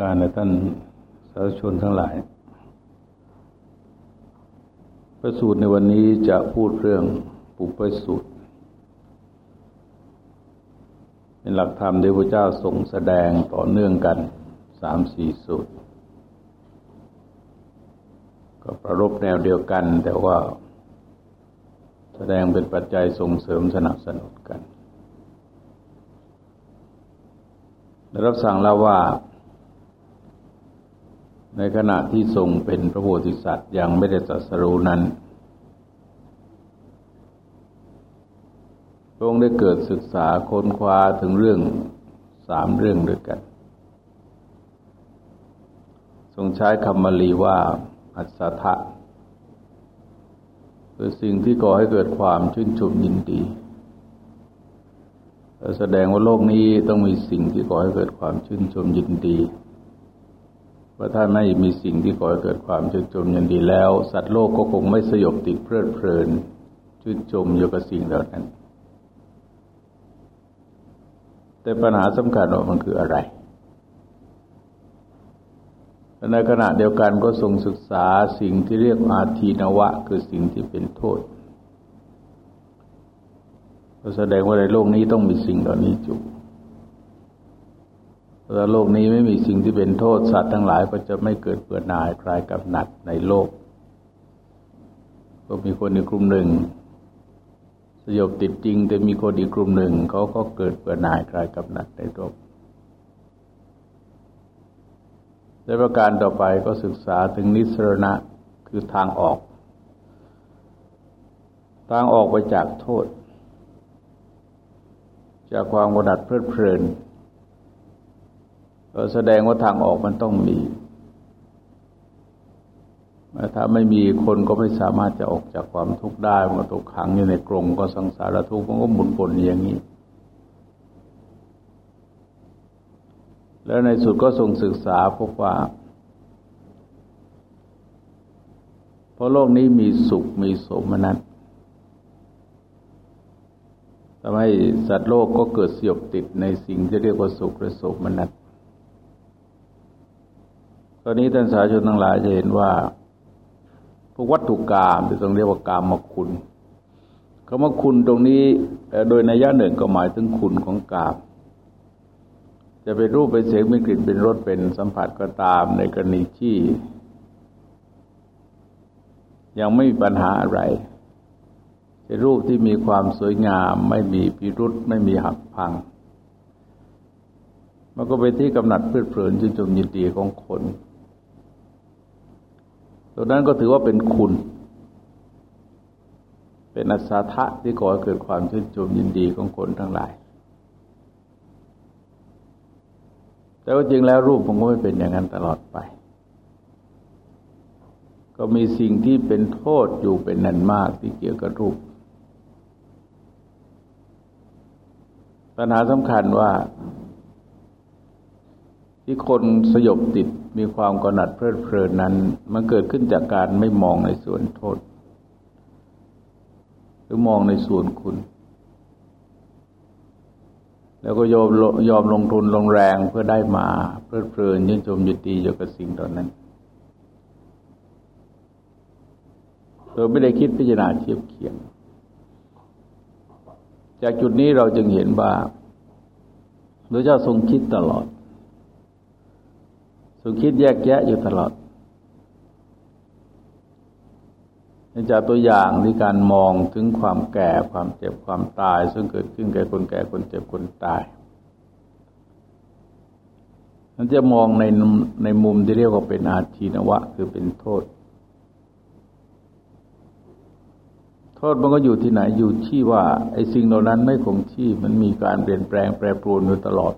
การในท่านสาธุชนทั้งหลาย พระสูตรในวันนี้จะพูดเรื่องปุปสูตร เป็นหลักธรรมที่พระเจ้าทรงแสดงต่อเนื่องกันสามสี่สูตร ก็ประรบแนวเดียวกันแต่ว่าแสดงเป็นปัจจัยส่งเสริมสนับสนุนกันได้รับสั่งแล้วว่า ในขณะที่ทรงเป็นพระโพธิสัตว์ยังไม่ได้ตรัสรู้นั้นพระองค์ได้เกิดศึกษาค้นคว้าถึงเรื่องสามเรื่องด้วยกัน ทรงใช้คำมาลีว่าอัศทะคือสิ่งที่ก่อให้เกิดความชื่นชมยินดี แสดงว่าโลกนี้ต้องมีสิ่งที่ก่อให้เกิดความชื่นชมยินดี ว่าถ้าไม่มีสิ่งที่ก่อให้เกิดความชื่นชมยินดีแล้ว สัตว์โลกก็คงไม่สยบติดเพลิดเพลินชื่นชมอยู่กับสิ่งเหล่านั้น แต่ปัญหาสำคัญว่ามันคืออะไรในขณะเดียวกันก็ทรงศึกษาสิ่งที่เรียกอาทีนวะ คือสิ่งที่เป็นโทษก็แสดงว่าในโลกนี้ต้องมีสิ่งเหล่านี้อยู่ ถ้าโลกนี้ไม่มีสิ่งที่เป็นโทษสัตว์ทั้งหลายก็จะไม่เกิดเบื่อหน่ายคลายกับหนักในโลก ก็มีคนอีกกลุ่มหนึ่ง สยบติดจริง แต่มีคนอีกกลุ่มหนึ่งเขาก็เกิดเบื่อหน่ายคลายกับหนักในโลกในประการต่อไปก็ศึกษาถึงนิสรณะคือทางออก ทางออกไปจากโทษ จากความกดดัดเพลิดเพลิน แสดงว่าทางออกมันต้องมีถ้าไม่มีคนก็ไม่สามารถจะออกจากความทุกข์ได้มันตกขังอยู่ในกรงก็สังสารทุกข์มันก็หมุนวนอย่างนี้ แล้วในสุดก็ทรงศึกษาพบว่า เพราะโลกนี้มีสุขมีสมนัตทำให้สัตว์โลกก็เกิดเสียบติดในสิ่งที่เรียกว่าสุขหรือสมนัต ตอนนี้ท่านสาชนทั้งหลายจะเห็นว่าพวกวัตถุกรรมที่ต้องเรียกว่ากรรมคุณคำว่าคุณตรงนี้โดยในย่าหนึ่งก็หมายถึงคุณของกาม จะเป็นรูปเป็นเสียงเป็นกลิ่นเป็นรสเป็นสัมผัสก็ตามในกรณีที่ ยังไม่มีปัญหาอะไรเป็นรูปที่มีความสวยงามไม่มีพิรุษไม่มีหักพัง มันก็เป็นที่กำหนัดเพลิดเพลินชื่นชมยินดีของคน ตัวนั้นก็ถือว่าเป็นคุณ เป็นอัศทะที่ก่อให้เกิดความชื่นชมยินดีของคนทั้งหลาย แต่ว่าจริงแล้วรูปมันก็ไม่เป็นอย่างนั้นตลอดไป ก็มีสิ่งที่เป็นโทษอยู่เป็นนันมากที่เกี่ยวกับรูป ปัญหาสำคัญว่าที่คนสยบติด มีความกหนัดเพลิดเพลินนั้น มันเกิดขึ้นจากการไม่มองในส่วนโทษ หรือมองในส่วนคุณ แล้วก็ยอมยอมลงทุนลงแรงเพื่อได้มาเพลิดเพลินยินชมยินดีอยู่กับสิ่งตอนนั้นโดยไม่ได้คิดพิจารณาเทียบเคียง จากจุดนี้เราจึงเห็นว่าพระเจ้าทรงคิดตลอด สุคิดแยกแยะอยู่ตลอดจากตัวอย่างที่การมองถึงความแก่ความเจ็บความตาย ซึ่งเกิดขึ้นแก่คนแก่คนเจ็บคนตายมันจะมองในในมุมที่เรียกว่าเป็นอาชีนวะ คือเป็นโทษ โทษมันก็อยู่ที่ไหนอยู่ที่ว่าไอ้สิ่งเหล่านั้นไม่คงที่มันมีการเปลี่ยนแปลงแปรปรวนอยู่ตลอด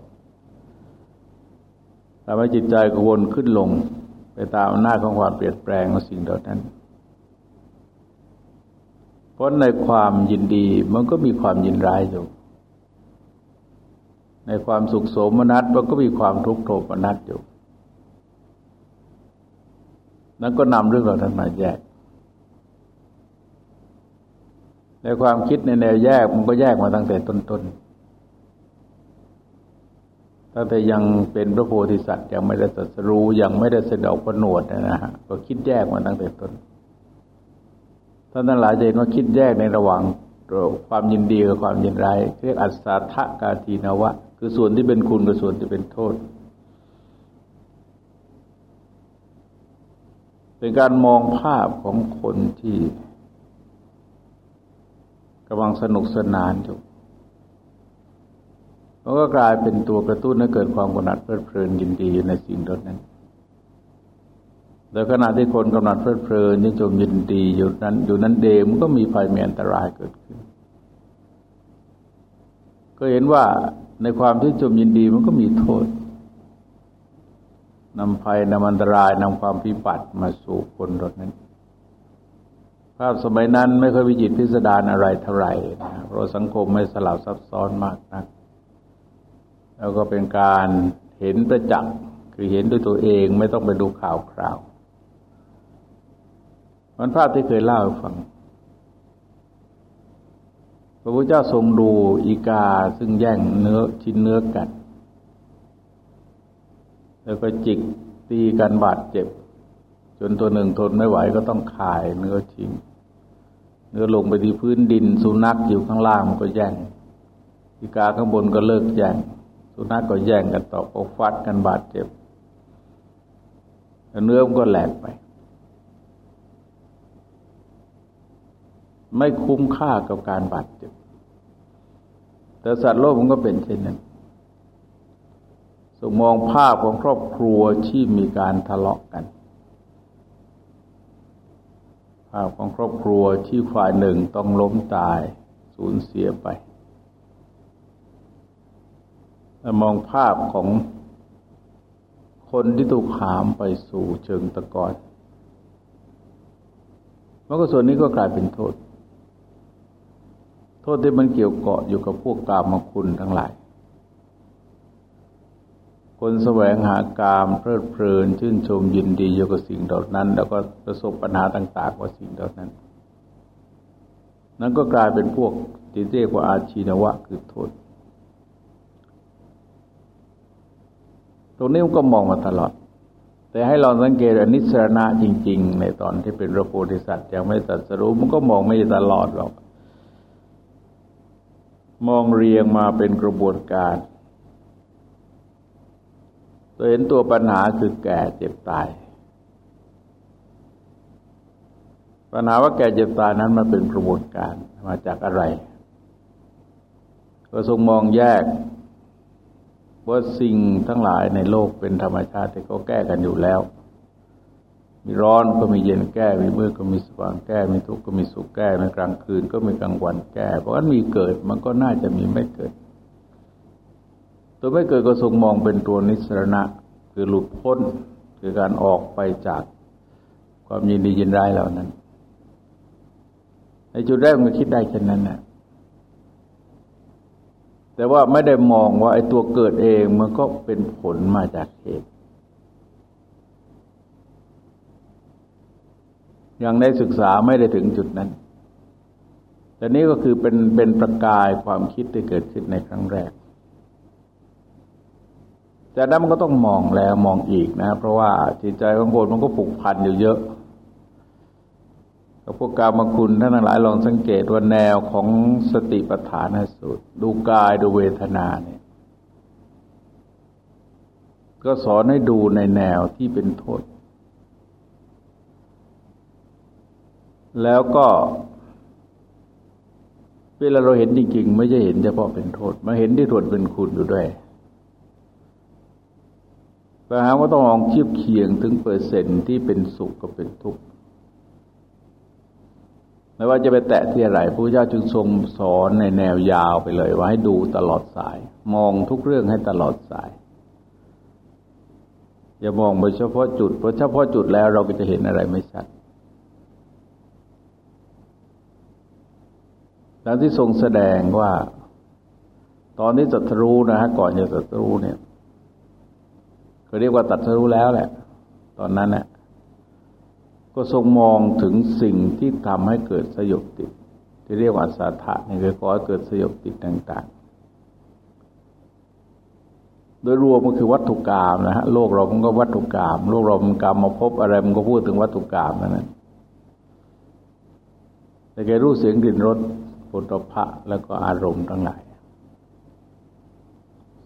ทำให้จิตใจกวนขึ้นลง ไปตามอำนาจของความเปลี่ยนแปลงของสิ่งเหล่านั้นเพราะในความยินดีมันก็มีความยินร้ายอยู่ ในความสุขโสมนัสมันก็มีความทุกข์โทมนัสอยู่นั้นก็นำเรื่องเหล่านั้นมาแยก ในความคิดในแนวแยกมันก็แยกมาตั้งแต่ต้นๆ ตั้งแต่ยังเป็นพระโพธิสัตว์ยังไม่ได้ตรัสรู้ยังไม่ได้เสด็จพระนวดนะฮะก็คิดแยกมาตั้งแต่ต้นท่านทั้งหลายจะเห็นว่าคิดแยกในระหว่างความยินดีกับความยินร้ายเรียกอัศทะกาทีนวะ คือส่วนที่เป็นคุณกับส่วนที่เป็นโทษ เป็นการมองภาพของคนที่กำลังสนุกสนานอยู่ มันก็กลายเป็นตัวกระตุ้นให้เกิดความกำหนัดเพลิดเพลินยินดีในสิ่งนั้นโดยขณะที่คนกำหนัดเพลิดเพลินนิยมยินดีอยู่นั้น อยู่นั้นเดมันก็มีภัยมีอันตรายเกิดขึ้น ก็เห็นว่าในความที่จมยินดีมันก็มีโทษนำภัยนำอันตรายนำความพิบัติมาสู่คนรถนั้น ภาพสมัยนั้นไม่เคยวิจิตพิสดารอะไรเท่าไหร่นะเพราะสังคมไม่สลับซับซ้อนมากนัก แล้วก็เป็นการเห็นประจักษ์คือเห็นด้วยตัวเองไม่ต้องไปดูข่าวคราวมันภาพที่เคยเล่าให้ฟัง พระพุทธเจ้าทรงดูอีกาซึ่งแย่งเนื้อชิ้นเนื้อกันแล้วก็จิกตีกันบาดเจ็บ จนตัวหนึ่งทนไม่ไหวก็ต้องขายเนื้อทิ้งเนื้อลงไปที่พื้นดินสุนัขอยู่ข้างล่างมันก็แย่งอีกาข้างบนก็เลิกแย่ง สุนัขก็แย่งกันต่อก็ฟัดกันบาดเจ็บเนื้อมันก็แหลกไป ไม่คุ้มค่ากับการบาดเจ็บ แต่สัตว์โลกมันก็เป็นเช่นนั้นสมองภาพของครอบครัวที่มีการทะเลาะกันภาพของครอบครัวที่ฝ่ายหนึ่งต้องล้มตายสูญเสียไป มองภาพของคนที่ถูกหามไปสู่เชิงตะกอนมันก็ส่วนนี้ก็กลายเป็นโทษ โทษที่มันเกี่ยวเกาะอยู่กับพวกกามคุณทั้งหลาย คนแสวงหากามเพลิดเพลิน ชื่นชมยินดีอยู่กับสิ่งเหล่านั้น แล้วก็ประสบปัญหาต่าง ๆ กับสิ่งเหล่านั้น นั้นก็กลายเป็นพวกที่เรียกว่าอาชีนวะคือโทษ รงนี้ก็มองมาตลอด แต่ให้เราสังเกตอนิสรณะจริง ๆ ในตอนที่เป็นพระโพธิสัตว์ยังไม่ตัดสรู้มันก็มองไม่ตลอดหรอกมองเรียงมาเป็นกระบวนการตัวเห็นตัวปัญหาคือแก่เจ็บตาย ปัญหาว่าแก่เจ็บตายนั้นมาเป็นกระบวนการมาจากอะไร ก็ทรงมองแยก ว่าสิ่งทั้งหลายในโลกเป็นธรรมชาติที่เขาแก้กันอยู่แล้ว มีร้อนก็มีเย็นแก้ มีมืดก็มีสว่างแก้ มีทุกข์ก็มีสุขแก้มีกลางคืนก็มีกลางวันแก้ เพราะว่ามีเกิดมันก็น่าจะมีไม่เกิด ตัวไม่เกิดก็ทรงมองเป็นตัวนิสรณะ คือหลุดพ้นคือการออกไปจากความยินดียินร้ายเหล่านั้น ในจุดแรกมันคิดได้เช่นนั้นนะ แต่ว่าไม่ได้มองว่าไอ้ตัวเกิดเองมันก็เป็นผลมาจากเหตุ ยังได้ศึกษาไม่ได้ถึงจุดนั้น แต่นี้ก็คือเป็นเป็นประกายความคิดที่เกิดขึ้นในครั้งแรก จากนั้นมันก็ต้องมองแล้วมองอีกนะ เพราะว่าจิตใจของคนมันก็ผูกพันอยู่เยอะ พวกกามคุณท่านหลายลองสังเกตว่าแนวของสติปัฏฐานสูตร ดูกายดูเวทนาเนี่ย ก็สอนให้ดูในแนวที่เป็นโทษ แล้วก็เวลาเราเห็นจริงๆไม่ใช่เห็นเฉพาะเป็นโทษมาเห็นที่ทวนเป็นคุณอยู่ด้วยปัญหาว่าต้องลองเทียบเคียงถึงเปอร์เซ็นต์ที่เป็นสุขกับเป็นทุกข์ ไม่ว่าจะไปแตะที่อะไรพระเจ้าจึงทรงสอนในแนวยาวไปเลย ว่าให้ดูตลอดสาย มองทุกเรื่องให้ตลอดสาย อย่ามองไปเฉพาะจุดเพราะเฉพาะจุดแล้วเราก็จะเห็นอะไรไม่ชัดดังที่ทรงแสดงว่า ตอนนี้ตัดรู้นะฮะก่อนจะตัดรู้เนี่ยเขาเรียกว่าตัดรู้แล้วแหละ ตอนนั้นเนี่ย ก็ทรงมองถึงสิ่งที่ทำให้เกิดสยบติด ที่เรียกว่าสาธะนี่คือก่อให้เกิดสยบติดต่างๆ โดยรวมก็คือวัตถุกรรมนะฮะโลกเรามันก็วัตถุกรรมโลกเรามันกรรมมาพบอะไรมันก็พูดถึงวัตถุกรรมนั่นแหละแต่แกรู้เสียงกลิ่นรสปุถะพะแล้วก็อารมณ์ทั้งหลาย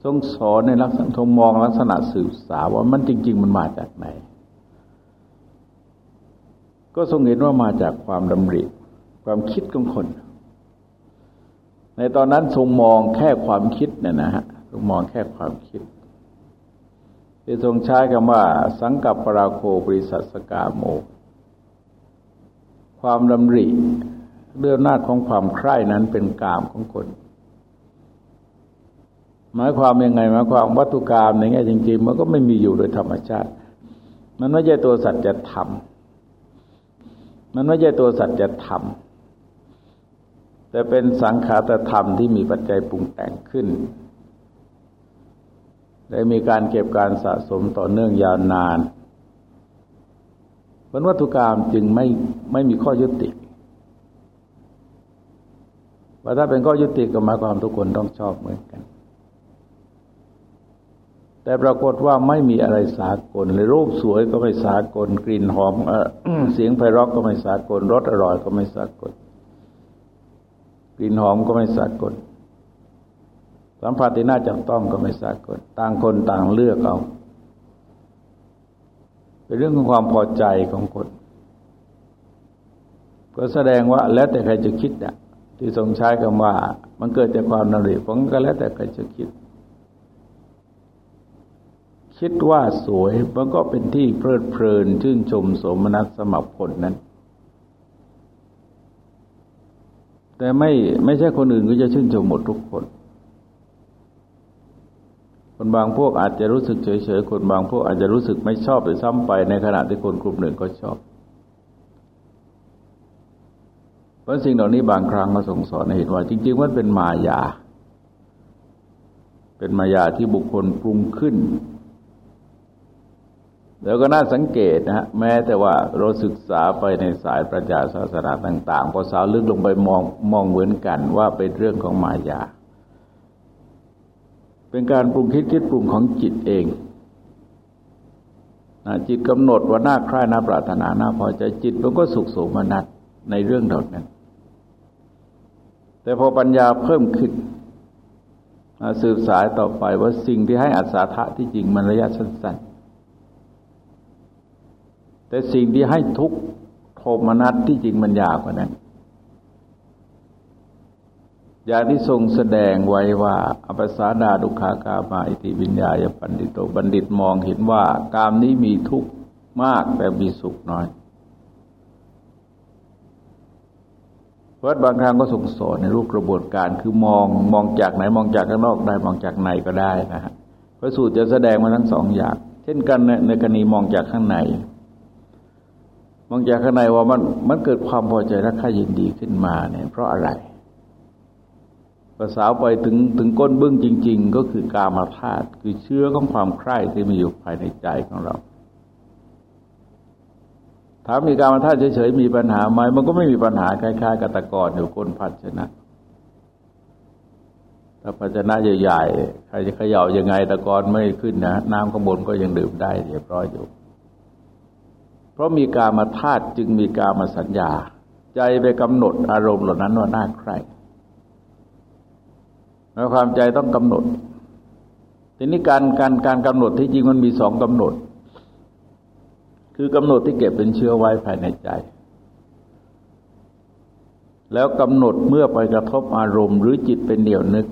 ทรงสอนในลักษณะทรงมองลักษณะสืบสาวว่ามันจริง ๆ มันมาจากไหน ก็ทรงเห็นว่ามาจากความดำริ ความคิดของคน ในตอนนั้นทรงมองแค่ความคิดเนี่ยนะฮะทรงมองแค่ความคิดที่ทรงใช้คำว่า สังกับปราโคบริสัทสกาโม ความดำริเรื่องน้าของความใคร่นั้นเป็นกามของคนหมายความยังไงหมายความวัตถุกรรมในแง่จริงๆ มันก็ไม่มีอยู่โดยธรรมชาติ มันไม่ใช่ตัวสัจธรรม มันไม่ใช่ตัวสัจธรรมแต่เป็นสังขารธรรมที่มีปัจจัยปรุงแต่งขึ้นได้มีการเก็บการสะสมต่อเนื่องยาวนานผลวัตถุกรรมจึงไม่ไม่มีข้อยุติว่าถ้าเป็นข้อยุติก็หมายความทุกคนต้องชอบเหมือนกัน แต่ปรากฏว่าไม่มีอะไรสากลเลยรูปสวยก็ไม่สากล กลิ่นหอมเสียงไพเราะก็ไม่สากลรสอร่อยก็ไม่สากล กลิ่นหอมก็ไม่สากล สัมผัสที่น่าจับต้องก็ไม่สากล ต่างคนต่างเลือกเอาเป็นเรื่องของความพอใจของคนก็แสดงว่าแล้วแต่ใครจะคิดอะที่ทรงใช้คำว่า มันเกิดจากความนริผลก็แล้วแต่ใครจะคิด คิดว่าสวยมันก็เป็นที่เพลิดเพลินชื่นชมสมนัสสมัครผลนั้น แต่ไม่ไม่ใช่คนอื่นก็จะชื่นชมหมดทุกคน คนบางพวกอาจจะรู้สึกเฉยๆ คนบางพวกอาจจะรู้สึกไม่ชอบไปซ้ำไปในขณะที่คนกลุ่มหนึ่งก็ชอบเพราะสิ่งเหล่านี้บางครั้งมาส่งสอนให้เห็นว่า จริงๆมันเป็นมายา เป็นมายาที่บุคคลปรุงขึ้น แล้วก็น่าสังเกตนะฮะแม้แต่ว่าเราศึกษาไปในสายประชาศาสนาต่าง ๆ พอสาวลึกลงไปมองมองเหมือนกันว่าเป็นเรื่องของมายา เป็นการปรุงคิดคิดปรุงของจิตเองนะจิตกำหนดว่าน่าใคร่น่าปรารถนาน่าพอใจจิตมันก็สุขสมนัตในเรื่องเหล่านั้น แต่พอปัญญาเพิ่มขึ้นสืบสายต่อไปว่าสิ่งที่ให้อัศธะที่จริงมันระยะสั้น แต่สิ่งที่ให้ทุกโทมนัสที่จริงมันยากกว่านั้นอย่างที่ทรงแสดงไว้ว่าอภิสาดาดุขากามาอิติวิญญาญปันติโตบัณฑิตมองเห็นว่ากามนี้มีทุกข์มากแต่มีสุขน้อยเพราะบางครั้งก็ส่งสอนในรูปกระบวนการคือมองมองจากไหนมองจากข้างนอกได้มองจากในก็ได้นะฮะพระสูตรจะแสดงมาทั้งสองอย่าง เช่นกันในกรณีมองจากข้างใน มองจากข้างในว่ามันมันเกิดความพอใจและค่ายินดีขึ้นมาเนี่ยเพราะอะไรภาษาไปถึงถึงก้นบึ้งจริง ๆ ก็คือกามาธาตุคือเชื้อของความใคร่ที่มีอยู่ภายในใจของเราถามมีกามาธาตุเฉยๆมีปัญหาไหมมันก็ไม่มีปัญหาคล้ายๆกับตะกอนอยู่ก้นพัชนะถ้าภาชนะใหญ่ๆใครจะเขย่ายังไงตะกอนไม่ขึ้นนะน้ำข้างบนก็ยังดื่มได้เรียบร้อยอยู่ เพราะมีกามาธาตุจึงมีกามาสัญญา ใจไปกำหนดอารมณ์เหล่านั้นว่าน่าใครแม้ความใจต้องกำหนด ทีนี้การการการกำหนดที่จริงมันมีสองกำหนด คือกำหนดที่เก็บเป็นเชื้อไว้ภายในใจ แล้วกำหนดเมื่อไปกระทบอารมณ์หรือจิตเป็นเดี่ยวนึก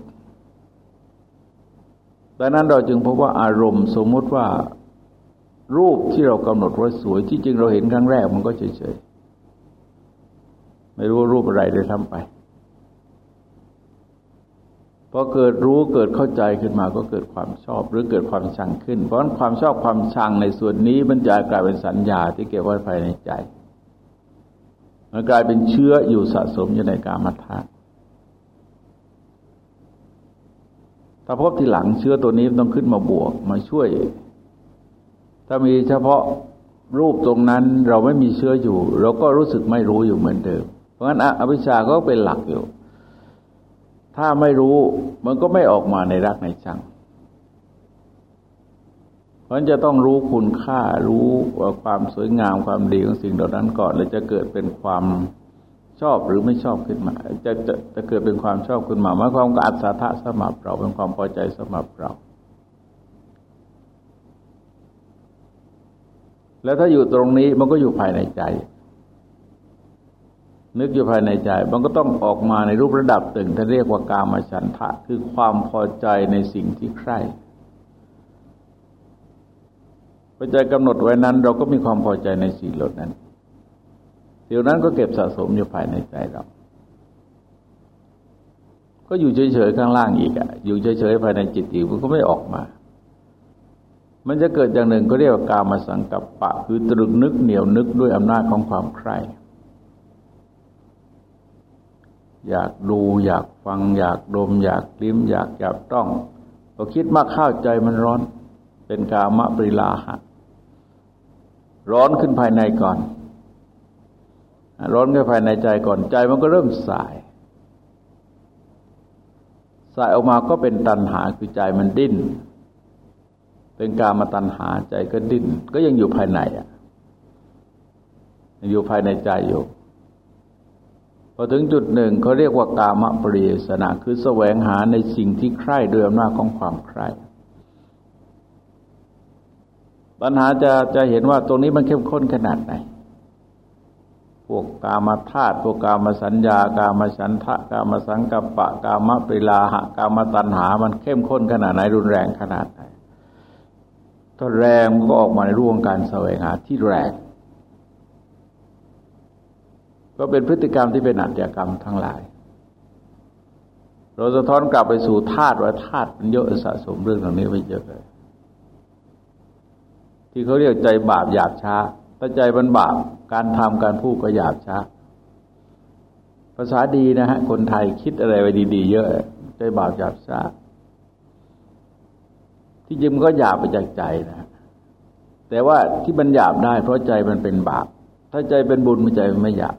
ดังนั้นเราจึงพบว่าอารมณ์สมมุติว่า รูปที่เรากำหนดว่าสวยที่จริงเราเห็นครั้งแรกมันก็เฉยๆ ไม่รู้รูปอะไรเลยทำไปพอเกิดรู้เกิดเข้าใจขึ้นมาก็เกิดความชอบ หรือเกิดความชังขึ้น เพราะนั้นความชอบความชังในส่วนนี้มันจะกลายเป็นสัญญาที่เก็บไว้ภายในใจ มันกลายเป็นเชื้ออยู่สะสมอยู่ในกามัฐานถ้าพบทีหลังเชื้อตัวนี้ต้องขึ้นมาบวกมาช่วย ถ้ามีเฉพาะรูปตรงนั้นเราไม่มีเชื้ออยู่ เราก็รู้สึกไม่รู้อยู่เหมือนเดิม เพราะฉะนั้นอวิชชาก็เป็นหลักอยู่ ถ้าไม่รู้มันก็ไม่ออกมาในรักในชังเพราะจะต้องรู้คุณค่ารู้ว่าความสวยงามความดีของสิ่งเหล่านั้นก่อนแล้วจะเกิดเป็นความชอบหรือไม่ชอบขึ้นมา จะจะจะเกิดเป็นความชอบขึ้นมาหมายความว่าอัศทะสมับเราเป็นความพอใจสมับเรา แล้วถ้าอยู่ตรงนี้มันก็อยู่ภายในใจ นึกอยู่ภายในใจ มันก็ต้องออกมาในรูประดับตึงท่านเรียกว่ากามฉันทะ คือความพอใจในสิ่งที่ใคร่พอใจกำหนดไว้นั้น เราก็มีความพอใจในสิ่งเหล่านั้นสิ่งนั้นก็เก็บสะสมอยู่ภายในใจเรา ก็อยู่เฉยๆข้างล่างอีกอะอยู่เฉยๆภายในจิตอีกมันก็ไม่ออกมา มันจะเกิดอย่างหนึ่งก็เรียกว่ากามาสังกัปปะ คือตรึกนึกเหนียวนึกด้วยอำนาจของความใคร่อยากดูอยากฟัง อยากดม อยากลิ้ม อยากจับต้องพอคิดมากเข้าใจมันร้อน เป็นกามะปริลาหะ ร้อนขึ้นภายในก่อน ร้อนขึ้นภายในใจก่อนใจมันก็เริ่มสาย สายออกมาก็เป็นตัณหาคือใจมันดิ้น เป็นการมาตัณหาใจก็ดิ้น ก็ยังอยู่ภายในอะอยู่ภายในใจอยู่พอถึงจุดหนึ่งเขาเรียกว่ากามปริยสนะคือแสวงหาในสิ่งที่ใคร่ด้วยอำนาจของความใคร่ปัญหาจะจะเห็นว่าตรงนี้มันเข้มข้นขนาดไหน พวกกามธาตุพวกกามสัญญา กามฉันทะ กามสังกัปปะ กามปริลาหะ กามตัณหา มันเข้มข้นขนาดไหนรุนแรงขนาดไหน ถ้าแรงมันก็ออกมาในรูปของการแสวงหาที่แรง ก็เป็นพฤติกรรมที่เป็นอัจฉกรรมทั้งหลาย เราสะท้อนกลับไปสู่ธาตุว่าธาตุมันเยอะสะสมเรื่องเหล่านี้ไว้เยอะเลย ที่เขาเรียกใจบาปหยาบช้าถ้าใจมันบาปการทำการพูดก็หยาบช้า ภาษาดีนะฮะคนไทยคิดอะไรไว้ดี ๆ เยอะ ใจบาปหยาบช้า ที่จริงมันก็หยาบไปจากใจนะแต่ว่าที่มันหยาบได้ เพราะใจมันเป็นบาป ถ้าใจเป็นบุญมันใจมันไม่หยาบ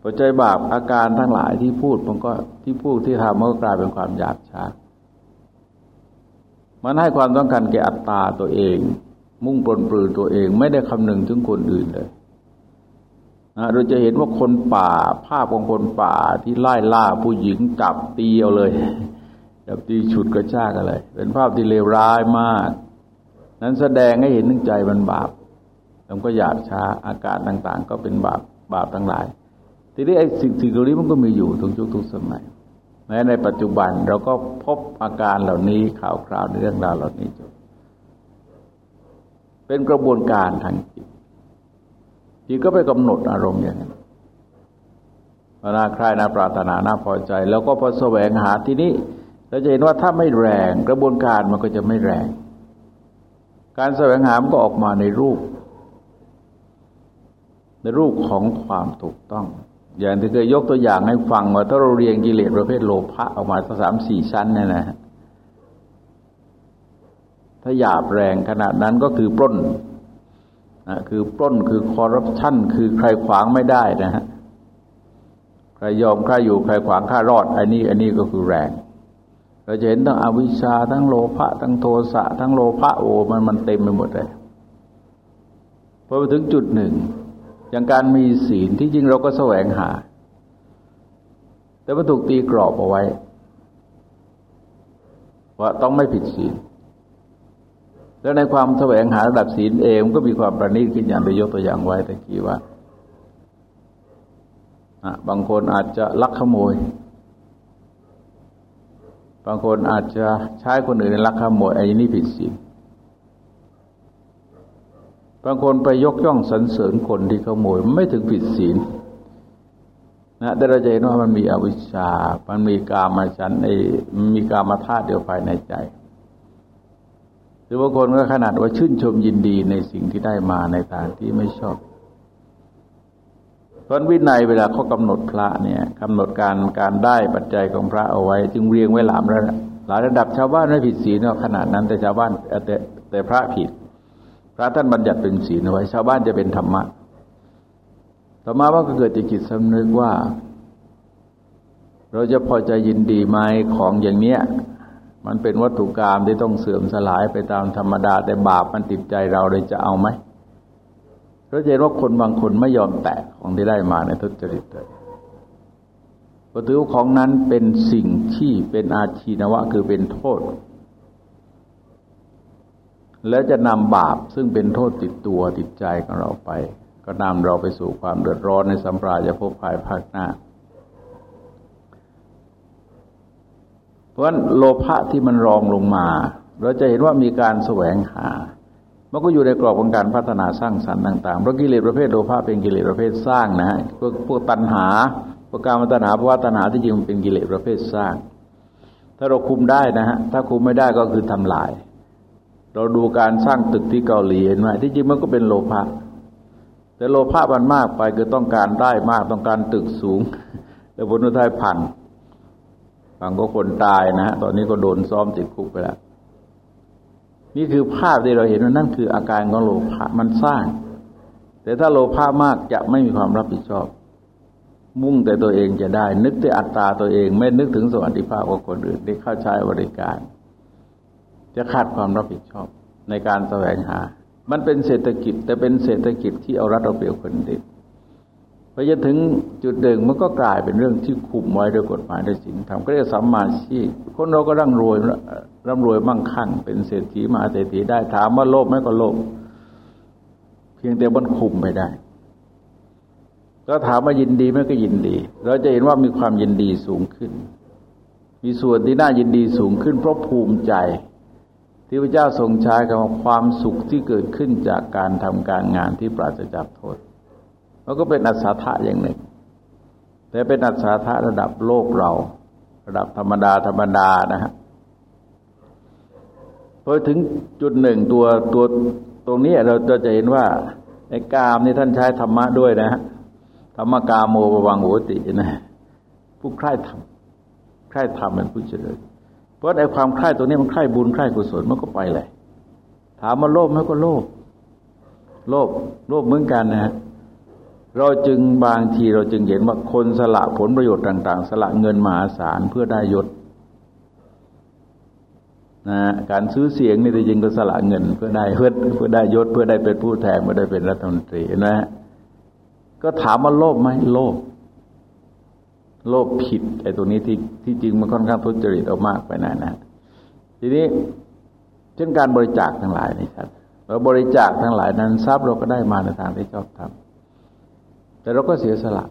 พอใจบาปอาการทั้งหลายที่พูดมันก็ที่พูดที่ทำมันก็กลายเป็นความหยาบช้า มันให้ความต้องการแก่อัตตาตัวเอง มุ่งปลนปลือตัวเอง ไม่ได้คำนึงถึงคนอื่นเลยนะเราจะเห็นว่าคนป่า ภาพของคนป่าที่ไล่ล่าผู้หญิงจับตีเอาเลย จับตีฉุดกระชากอะไร เป็นภาพที่เลวร้ายมาก นั้นแสดงให้เห็นนึงใจมันบาปแล้วก็หยาบช้าอาการต่าง ๆ ก็เป็นบาปบาปทั้งหลาย ทีนี้ไอ้สิ่งสิ่งเหล่านี้มันก็มีอยู่ทุกยุคทุกสมัยแม้ในปัจจุบันเราก็พบอาการเหล่านี้ข่าวคราวในเรื่องราวเหล่านี้อยู่เป็นกระบวนการทางจิตจิตก็ไปกำหนดอารมณ์อย่างนั้นน่าใคร่น่าปรารถนาน่าพอใจ แล้วก็พอแสวงหาที่นี้ เราจะเห็นว่าถ้าไม่แรงกระบวนการมันก็จะไม่แรง การแสวงหามันก็ออกมาในรูป ในรูปของความถูกต้อง อย่างที่เคยยกตัวอย่างให้ฟังว่าถ้าเราเรียงกิเลสประเภทโลภะออกมาสักสามสี่ชั้นเนี่ยนะถ้าหยาบแรงขนาดนั้นก็คือปล้นนะคือปล้นคือคอร์รัปชันคือใครขวางไม่ได้นะฮะใครยอมใครอยู่ใครขวางข้ารอด อันนี้ อันนี้ก็คือแรง เราจะเห็นทั้งอวิชชาทั้งโลภะทั้งโทสะทั้งโลภะโอ้มันมันเต็มไปหมดเลยพอไปถึงจุดหนึ่ง อย่างการมีศีลที่จริงเราก็แสวงหา แต่ว่าถูกตีกรอบเอาไว้ ว่าต้องไม่ผิดศีล แล้วในความแสวงหาระดับศีลเองก็มีความประณีตขึ้นอย่างได้ยกตัวอย่างไว้ตะกี้ว่าบางคนอาจจะลักขโมย บางคนอาจจะใช้คนอื่นในลักขโมยไอ้นี่ผิดศีลบางคนไปยกย่องสรรเสริญคนที่ขโมยไม่ถึงผิดศีลนะแต่เราจะเห็นว่ามันมีอวิชชา มันมีกามาฉันไอ้มีกามาธาตุเดียวภายในใจ หรือบางคนก็ขนาดว่าชื่นชมยินดีในสิ่งที่ได้มาในทางที่ไม่ชอบ เพราะวินัยเวลาเขากำหนดพระเนี่ยกำหนดการการได้ปัจจัยของพระเอาไว้ จึงเรียงไว้หลามระหลายระดับชาวบ้านไม่ผิดศีลขนาดนั้นแต่ชาวบ้านแต่แต่พระผิด พระท่านบัญญัติเป็นศีลเอาไว้ ชาวบ้านจะเป็นธรรมะต่อมาว่าก็เกิดจากจิตสำนึกว่า เราจะพอใจยินดีไหมของอย่างเนี้ยมันเป็นวัตถุกรรมที่ต้องเสื่อมสลายไปตามธรรมดา แต่บาปมันติดใจเราเลยจะเอาไหม เพราะเห็นว่าคนบางคนไม่ยอมแตะของที่ได้มาในทุจริตเลยก็ถือว่าของนั้นเป็นสิ่งที่เป็นอาชีนวะ คือเป็นโทษ แล้วจะนำบาปซึ่งเป็นโทษติดตัวติดใจของเราไป ก็นำเราไปสู่ความเดือดร้อนในสัมปรายภพภายภาคหน้า เพราะฉะนั้นโลภะที่มันรองลงมา เราจะเห็นว่ามีการแสวงหา มันก็อยู่ในกรอบของการพัฒนาสร้างสรรค์ต่างๆเพราะกิเลสประเภทโลภะเป็นกิเลสประเภทสร้างนะฮะพวกพวกตัณหาประการมตัณหาเพราะว่าตัณหาที่จริงมันเป็นกิเลสประเภทสร้าง ถ้าเราคุมได้นะฮะถ้าคุมไม่ได้ก็คือทำลาย เราดูการสร้างตึกที่เกาหลีเห็นไหมที่จริงมันก็เป็นโลภะแต่โลภะมันมากไปคือต้องการได้มากต้องการตึกสูง แต่ผลท้ายพังพังก็คนตายนะฮะตอนนี้ก็โดนซ้อมติดคุกไปแล้ว นี่คือภาพที่เราเห็นว่านั่นคืออาการของโลภะมันสร้าง แต่ถ้าโลภะมากจะไม่มีความรับผิดชอบ มุ่งแต่ตัวเองจะได้ นึกแต่อัตตาตัวเอง ไม่นึกถึงสวัสดิภาพของคนอื่นที่เข้าใช้บริการ จะขาดความรับผิดชอบในการแสวงหา มันเป็นเศรษฐกิจ แต่เป็นเศรษฐกิจที่เอารัดเอาเปรียบคนเด็ก พอจะถึงจุดเด่งมันก็กลายเป็นเรื่องที่คุมไว้ด้วยกฎหมายด้วยศีลธรรมก็เรียกสัมมาชีพคนเราก็ร่ำรวยร่ำรวยมั่งคั่ง เป็นเศรษฐีมาเศรษฐีได้ถามว่าโลภไหมก็โลภเพียงแต่มันคุมไปได้ ก็ถามว่ายินดีไหมก็ยินดี เราจะเห็นว่ามีความยินดีสูงขึ้น มีส่วนที่น่ายินดีสูงขึ้น เพราะภูมิใจ ที่พระเจ้าทรงใช้คำว่าความสุขที่เกิดขึ้นจากการทำการงานที่ปราศจากโทษ มันก็เป็นอัศธะอย่างหนึ่ง แต่เป็นอัศธะระดับโลกเรา ระดับธรรมดาธรรมดานะฮะพอถึงจุดหนึ่งตัวตัวตรงนี้เราจะเห็นว่าในกามนี่ท่านใช้ธรรมะด้วยนะฮะธรรมกามโมบวังโหตินะผู้ใคร่ทำใคร่ทำเป็นผู้เจริญเพราะในความใคร่ตัวนี้มันใคร่บุญใคร่กุศลมันก็ไปเลยถามมาโลภไหมก็โลภโลภโลภเหมือนกันนะฮะ เราจึงบางทีเราจึงเห็นว่าคนสละผลประโยชน์ต่าง ๆ สละเงินมหาศาลเพื่อได้ยศนะการซื้อเสียงนี่จริงก็สละเงิน เพื่อได้เพื่อเพื่อได้ยศ เพื่อได้เป็นผู้แทนเพื่อได้เป็นรัฐมนตรีนะฮะก็ถามว่าโลภไหมโลภโลภผิดไอ้ตัวนี้ที่ที่จริงมันค่อนข้างทุจริตออกมากไปนะนะ ทีนี้เช่นการบริจาคทั้งหลายนี่ครับเราบริจาคทั้งหลายนั้นทรัพย์เราก็ได้มาในทางที่ชอบทำ แต่เราก็เสียสละ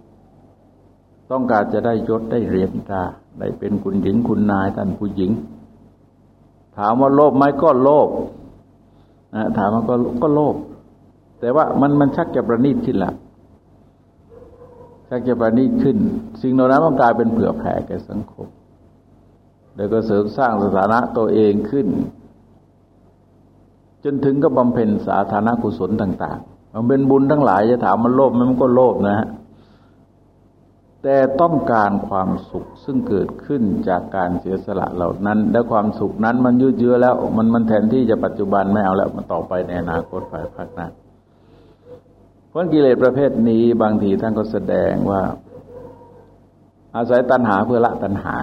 ต้องการจะได้ยศได้เหรียนตาได้เป็นคุณหญิงคุณนายท่านผู้หญิง ถามว่าโลภไหมก็โลภนะถามว่าก็ก็โลภแต่ว่ามันมันชักจะประณีตขึ้นละชักจะประณีตขึ้น สิ่งเหล่านั้นมันกลายเป็นเผื่อแผ่แก่สังคม แล้วก็เสริมสร้างสถานะตัวเองขึ้น จนถึงก็บำเพ็ญสาธารณกุศลต่าง มันเป็นบุญทั้งหลายจะถามมันโลภมันก็โลภนะฮะแต่ต้องการความสุขซึ่งเกิดขึ้นจากการเสียสละเหล่านั้น และความสุขนั้นมันยืดเยื้อแล้ว มันมันแทนที่จะปัจจุบันไม่เอาแล้วมันต่อไปในอนาคตภายภาคหน้าเพราะกิเลสประเภทนี้บางทีท่านก็แสดงว่า อาศัยตัณหาเพื่อละตัณหา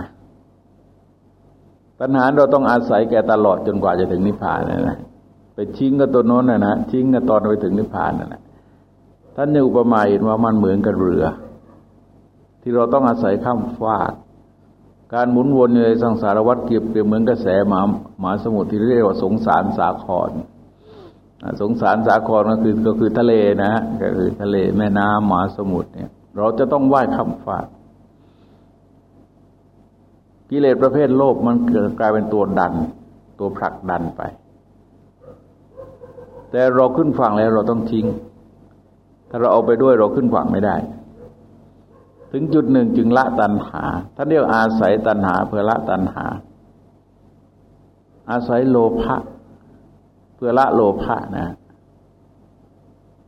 ตัณหาเราต้องอาศัยแก่ตลอดจนกว่าจะถึงนิพพานนะ ไปทิ้งกับตัวโน้นนะนะทิ้งกับตอนไปถึงนิพพานนั่นะท่านยังอุปมาเห็นว่ามันเหมือนกับเรือ ที่เราต้องอาศัยข้ามฟาก การหมุนวนในสังสารวัฏเกียบเปรียบเหมือนกระแสหมาหมาสมุทรที่เรียกว่าสงสารสาครสงสารสาครก็คือก็คือทะเลนะก็คือทะเลแม่น้ำหมาสมุทรเนี่ย เราจะต้องไหว้คำฟาดกิเลสประเภทโลภมันเกิดกลายเป็นตัวดัน ตัวผลักดันไป แต่เราขึ้นฝั่งแล้วเราต้องทิ้ง ถ้าเราเอาไปด้วยเราขึ้นฝั่งไม่ได้ ถึงจุดหนึ่งจึงละตัณหาท่านเรียกอาศัยตัณหาเพื่อละตัณหา อาศัยโลภะเพื่อละโลภะนะ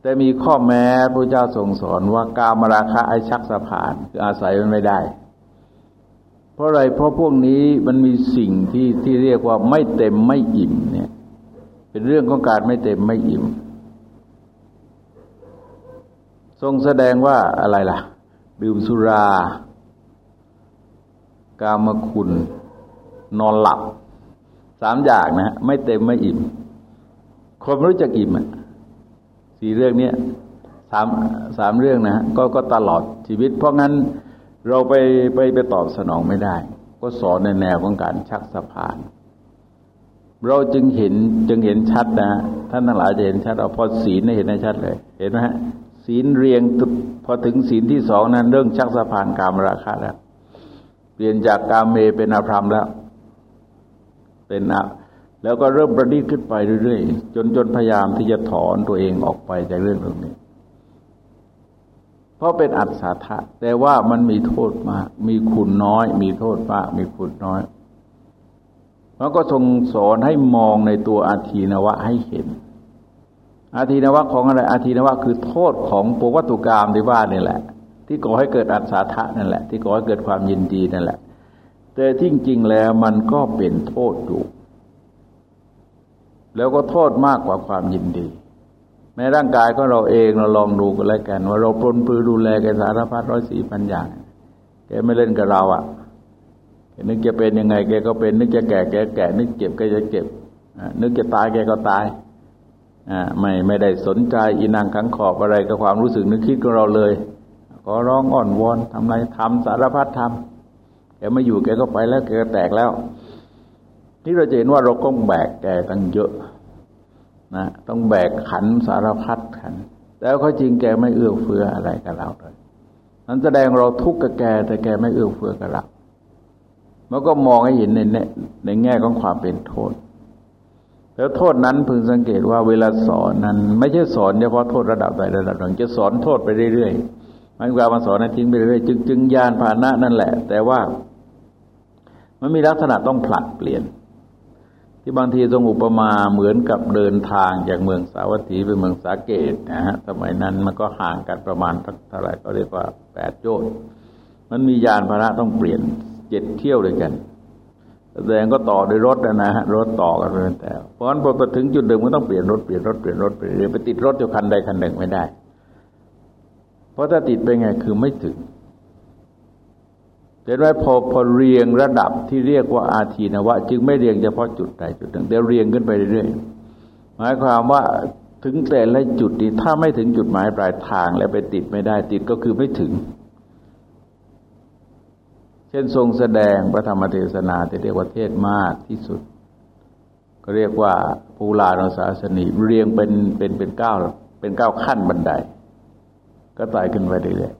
แต่มีข้อแม้พระเจ้าทรงสอนว่ากามราคะไอชักสะพานคืออาศัยมันไม่ได้ เพราะอะไรเพราะพวกนี้มันมีสิ่งที่ที่เรียกว่าไม่เต็มไม่อิ่มเนี่ย เป็นเรื่องของการไม่เต็มไม่อิ่ม ทรงแสดงว่าอะไรล่ะ ดื่มสุรา กามคุณ นอนหลับ สามอย่างนะฮะไม่เต็มไม่อิ่ม คนไม่รู้จักอิ่มอะสี่เรื่องเนี้ยสามสามเรื่องนะฮะก็ก็ตลอดชีวิต เพราะงั้นเราไปไปไปตอบสนองไม่ได้ ก็สอนในแนวของการชักสะพาน เราจึงเห็นจึงเห็นชัดนะท่านทั้งหลายจะเห็นชัดเอาพอศีลเห็นได้ชัดเลย เห็นไหมฮะศีลเรียงพอถึงศีลที่สองนั้นเรื่องชักสะพานกามราคะแล้ว เปลี่ยนจากกามเมเป็นอาพรมแล้ว เป็นอะแล้วก็เริ่มประดิษฐ์ขึ้นไปเรื่อยๆจนจนพยายามที่จะถอนตัวเองออกไปจากเรื่องตรงนี้ เพราะเป็นอัศทะแต่ว่ามันมีโทษมาก มีคุณน้อย มีโทษมาก มีคุณน้อย แล้วก็ทรงสอนให้มองในตัวอาทีนวะให้เห็น อาทีนวะของอะไร อาทีนวะคือโทษของปวัตถุกรรมที่ว่านี่แหละ ที่ก่อให้เกิดอัศทะนั่นแหละ ที่ก่อให้เกิดความยินดีนั่นแหละ แต่ที่จริงแล้วมันก็เป็นโทษอยู่แล้วก็โทษมากกว่าความยินดีแม้ร่างกายก็เราเองเราลองดูกันแล้วกัน ว่าเราปลนปือดูแลแกสารพัดร้อยสี่พันอย่าง แกไม่เล่นกับเราอะ่ะ นึกจะเป็นยังไงแกก็เป็น นึกจะแก่แกแก่ นึกเจ็บแกจะเจ็บนึกจะตายแกก็ตายไม่ไม่ได้สนใจอินังขังขอบอะไรกับความรู้สึกนึกคิดของเราเลยก็ร้องอ้อนวอนทำไรทำสารพัดทำแกไม่อยู่แกก็ไปแล้วแกก็แตกแล้ว นี่เราจะเห็นว่าเราต้องแบกแกตั้งเยอะนะต้องแบกขันสารพัดขัน แล้วเขาจริงแกไม่เอื้อเฟื้ออะไรกับเราเลยนั้นแสดงเราทุกข์กับแกแต่แกไม่เอื้อเฟื้อกับเรา มันก็มองให้เห็นในในแง่ของความเป็นโทษ แล้วโทษนั้นพึงสังเกตว่าเวลาสอนนั้น ไม่ใช่สอนเฉพาะโทษระดับใดระดับหนึ่งจะสอนโทษไปเรื่อยๆมันกลายมาสอนให้ทิ้งไปเรื่อยๆจึงจึงยานภาณะนั่นแหละ แต่ว่ามันมีลักษณะต้องผลัดเปลี่ยน ที่บางทีทรงอุปมาเหมือนกับเดินทางจากเมืองสาวัตถีไปเมืองสาเกตนะฮะสมัยนั้นมันก็ห่างกันประมาณเท่าไหร่ก็เรียกว่าแปดโยชน์มันมียานพาหนะต้องเปลี่ยน เจ็ดเที่ยวด้วยกันแสดงก็ต่อด้วยรถนะฮะรถต่อกันเรื่อยแต่เพราะฉะนั้นพอถึงจุดเดิมก็ต้องเปลี่ยนรถเปลี่ยนรถเปลี่ยนรถไปเรื่อยไปติดรถอยู่คันใดคันหนึ่งไม่ได้ เพราะถ้าติดไปไงคือไม่ถึงเห็นไหมพอพอเรียงระดับที่เรียกว่าอาทีนวะ จึงไม่เรียงเฉพาะจุดใดจุดหนึ่งแต่เรียงขึ้นไปเรื่อยๆหมายความว่าถึงแต่ละจุดนี้ถ้าไม่ถึงจุดหมายปลายทางแล้วไปติดไม่ได้ ติดก็คือไม่ถึง ช่นทรงแสดงพระธรรมเทศนาที่เรียกว่าเทศมากที่สุด ก็เรียกว่าภูลาโนสาสนีเรียงเป็นเป็นเป็นเก้าเป็นเก้าขั้นบันได ก็ไต่ขึ้นไปเรื่อย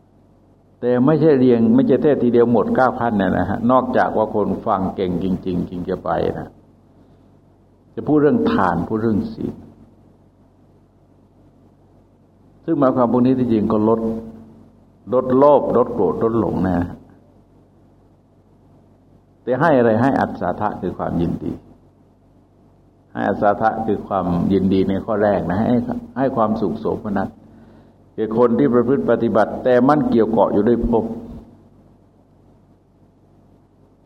ๆแต่ไม่ใช่เรียง ไม่ใช่เทศทีเดียวหมดเก้าขั้นนะนะฮะนอกจากว่าคนฟังเก่งจริง ๆ จริงจะไปนะจะพูดเรื่องทานพูดเรื่องศีลซึ่งหมายความพวกนี้ที่จริงก็ลดลดโลภลดโกรธลดหลงนะ แต่ให้อะไรให้อัศทะคือความยินดี ให้อัศทะคือความยินดีในข้อแรกนะให้ให้ความสุขโสมนัสแก่คนที่ประพฤติปฏิบัติ แต่มันเกี่ยวเกาะอยู่ด้วยภพ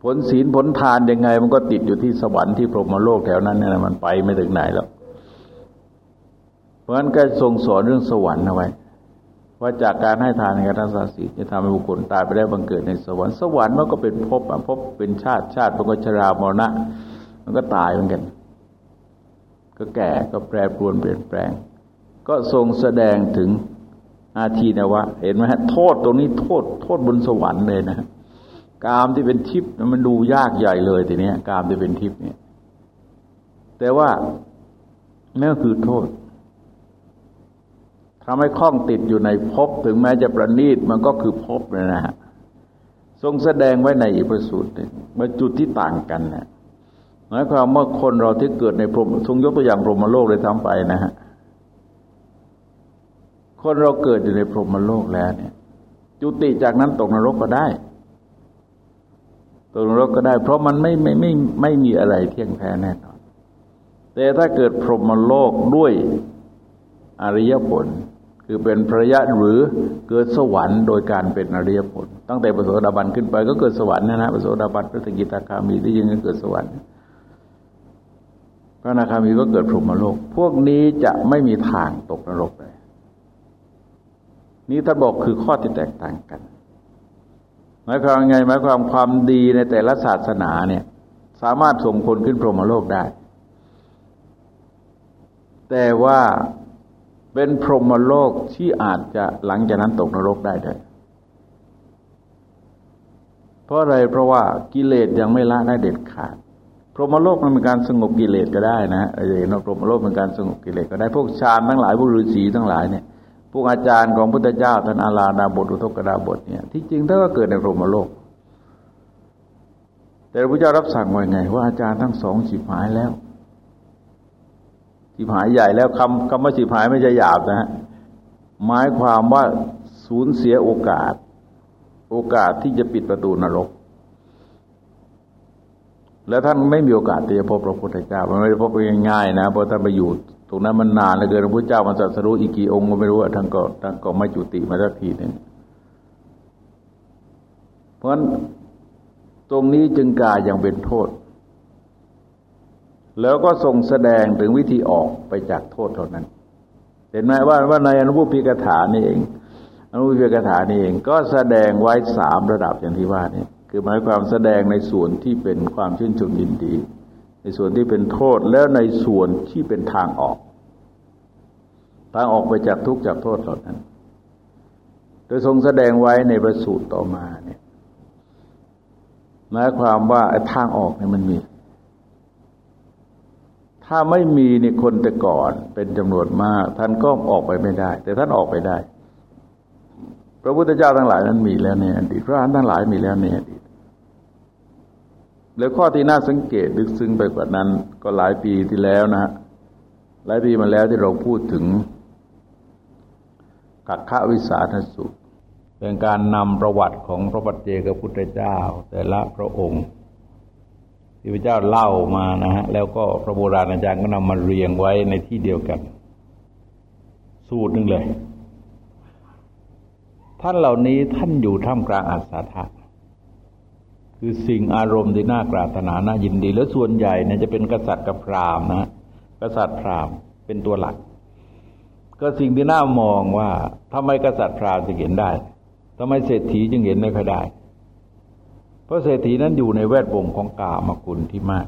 ผลศีลผลทานยังไง มันก็ติดอยู่ที่สวรรค์ที่พรหมโลกแถวนั้นเนี่ยมันไปไม่ถึงไหนแล้ว เพราะฉะนั้นก็ทรงสอนเรื่องสวรรค์เอาไว้ ว่าจากการให้ทานในการรักษาศีลจะทำให้บุคคลตายไปได้บังเกิดในสวรรค์สวรรค์มันก็เป็นภพภพเป็นชาติชาติมันก็ชรามรณะ มันก็ตายเหมือนกัน ก็แก่ก็แปรปรวนเปลี่ยนแปลง ก็ทรงแสดงถึงอาทีนะวะ เห็นไหมฮะโทษตรงนี้โทษโทษบนสวรรค์เลยนะกามที่เป็นทิพย์มันดูยากใหญ่เลยทีนี้กามที่เป็นทิพย์เนี่ย แต่ว่านั่นคือโทษ ทำให้คล้องติดอยู่ในภพถึงแม้จะประณีตมันก็คือภพนะฮะทรงแสดงไว้ในอีกประสูตรหนึ่งมื่อจุดที่ต่างกันนะหมายความว่าคนเราที่เกิดในพรหมทรงยกตัวอย่างพรหมโลกเลยทำไปนะฮะคนเราเกิดอยู่ในพรหมโลกแล้วเนี่ย จุติจากนั้นตกนรกก็ได้ตกนรกก็ได้ เพราะมันไม่ไม่ไม่ไม่มีอะไรเที่ยงแท้แน่นอน แต่ถ้าเกิดพรหมโลกด้วยอริยผล คือเป็นพระยะหรือเกิดสวรรค์โดยการเป็นอริยผล ตั้งแต่ปโสดาบันขึ้นไปก็เกิดสวรรค์นะนะปโสดาบันพระสกิตาคามีที่ยังเกิดสวรรค์พระนาคามีก็เกิดพรหมโลก พวกนี้จะไม่มีทางตกนรกเลย นี้ท่านบอกคือข้อที่แตกต่างกัน หมายความไงหมายความความดีในแต่ละศาสนาเนี่ย สามารถส่งคนขึ้นพรหมโลกได้ แต่ว่า เป็นพรหมโลกที่อาจจะหลังจากนั้นตกนรกได้ด้วยเพราะอะไรเพราะว่ากิเลสยังไม่ละได้เด็ดขาด พรหมโลกมันเป็นการสงบกิเลสก็ได้นะเราจะเห็นว่าพรหมโลกเป็นการสงบกิเลสก็ได้พวกฌานทั้งหลายพวกฤาษีทั้งหลายเนี่ยพวกอาจารย์ของพุทธเจ้าท่านอาลาดาบทอุทกดาบทเนี่ยที่จริงท่านก็เกิดในพรหมโลก แต่พระพุทธเจ้ารับสั่งไว้ไง ว่าอาจารย์ทั้งสองฉิบหายแล้ว ฉิบหายใหญ่แล้วคำคำว่าฉิบหายไม่ใช่หยาบนะฮะหมายความว่าสูญเสียโอกาส โอกาสที่จะปิดประตูนรก แล้วท่านไม่มีโอกาสที่จะพบพระพุทธเจ้ามันไม่ได้พบง่ายๆนะเพราะท่านไปอยู่ตรงนั้นมันนานเหลือเกินพระพุทธเจ้ามันสัสรู้อีกกี่องค์ก็ไม่รู้ท่านก็ท่านก็ไม่จุติมาสักทีนึงเพราะฉะนั้นตรงนี้จึงกลายอย่างเป็นโทษ แล้วก็ทรงแสดงถึงวิธีออกไปจากโทษเท่านั้น เห็นไหมว่าว่าในอนุภพิกถานี่เอง อนุวิเวกถานี่เอง ก็แสดงไว้สามระดับอย่างที่ว่านี่คือหมายความแสดงในส่วนที่เป็นความชื่นชมยินดี ในส่วนที่เป็นโทษแล้วในส่วนที่เป็นทางออก ทางออกไปจากทุกข์จากโทษเหล่านั้น โดยทรงแสดงไว้ในประสูตรต่อมาเนี่ยหมายความว่าทางออกเนี่ยมันมี ถ้าไม่มีนี่คนแต่ก่อนเป็นจำนวนมาก ท่านก็ออกไปไม่ได้ แต่ท่านออกไปได้ พระพุทธเจ้าทั้งหลายนั้นมีแล้วในอดีตพระอรหันต์ทั้งหลายมีแล้วในอดีตแล้วข้อที่น่าสังเกตลึกซึ้งไปกว่านั้น ก็หลายปีที่แล้วนะฮะหลายปีมาแล้วที่เราพูดถึงกักขวิสาทสุเป็นการนำประวัติของพระปัจเจกพุทธเจ้า แต่ละพระองค์ ที่พระเจ้าเล่ามานะฮะแล้วก็พระโบราณอาจารย์ก็นำมาเรียงไว้ในที่เดียวกัน สูตรหนึ่งเลย ท่านเหล่านี้ท่านอยู่ท่ามกลางอาสาทะคือสิ่งอารมณ์ที่น่ากราตนาน่ายินดี แล้วส่วนใหญ่เนี่ยจะเป็นกษัตริย์กับพราหมณ์นะกษัตริย์พราหมณ์เป็นตัวหลัก ก็สิ่งที่น่ามองว่าทำไมกษัตริย์พราหมณ์จึงเห็นได้ทำไมเศรษฐีจึงเห็นไม่ค่อยได้ เพราะเศรษฐีนั้นอยู่ในแวดวงของกามคุณที่มาก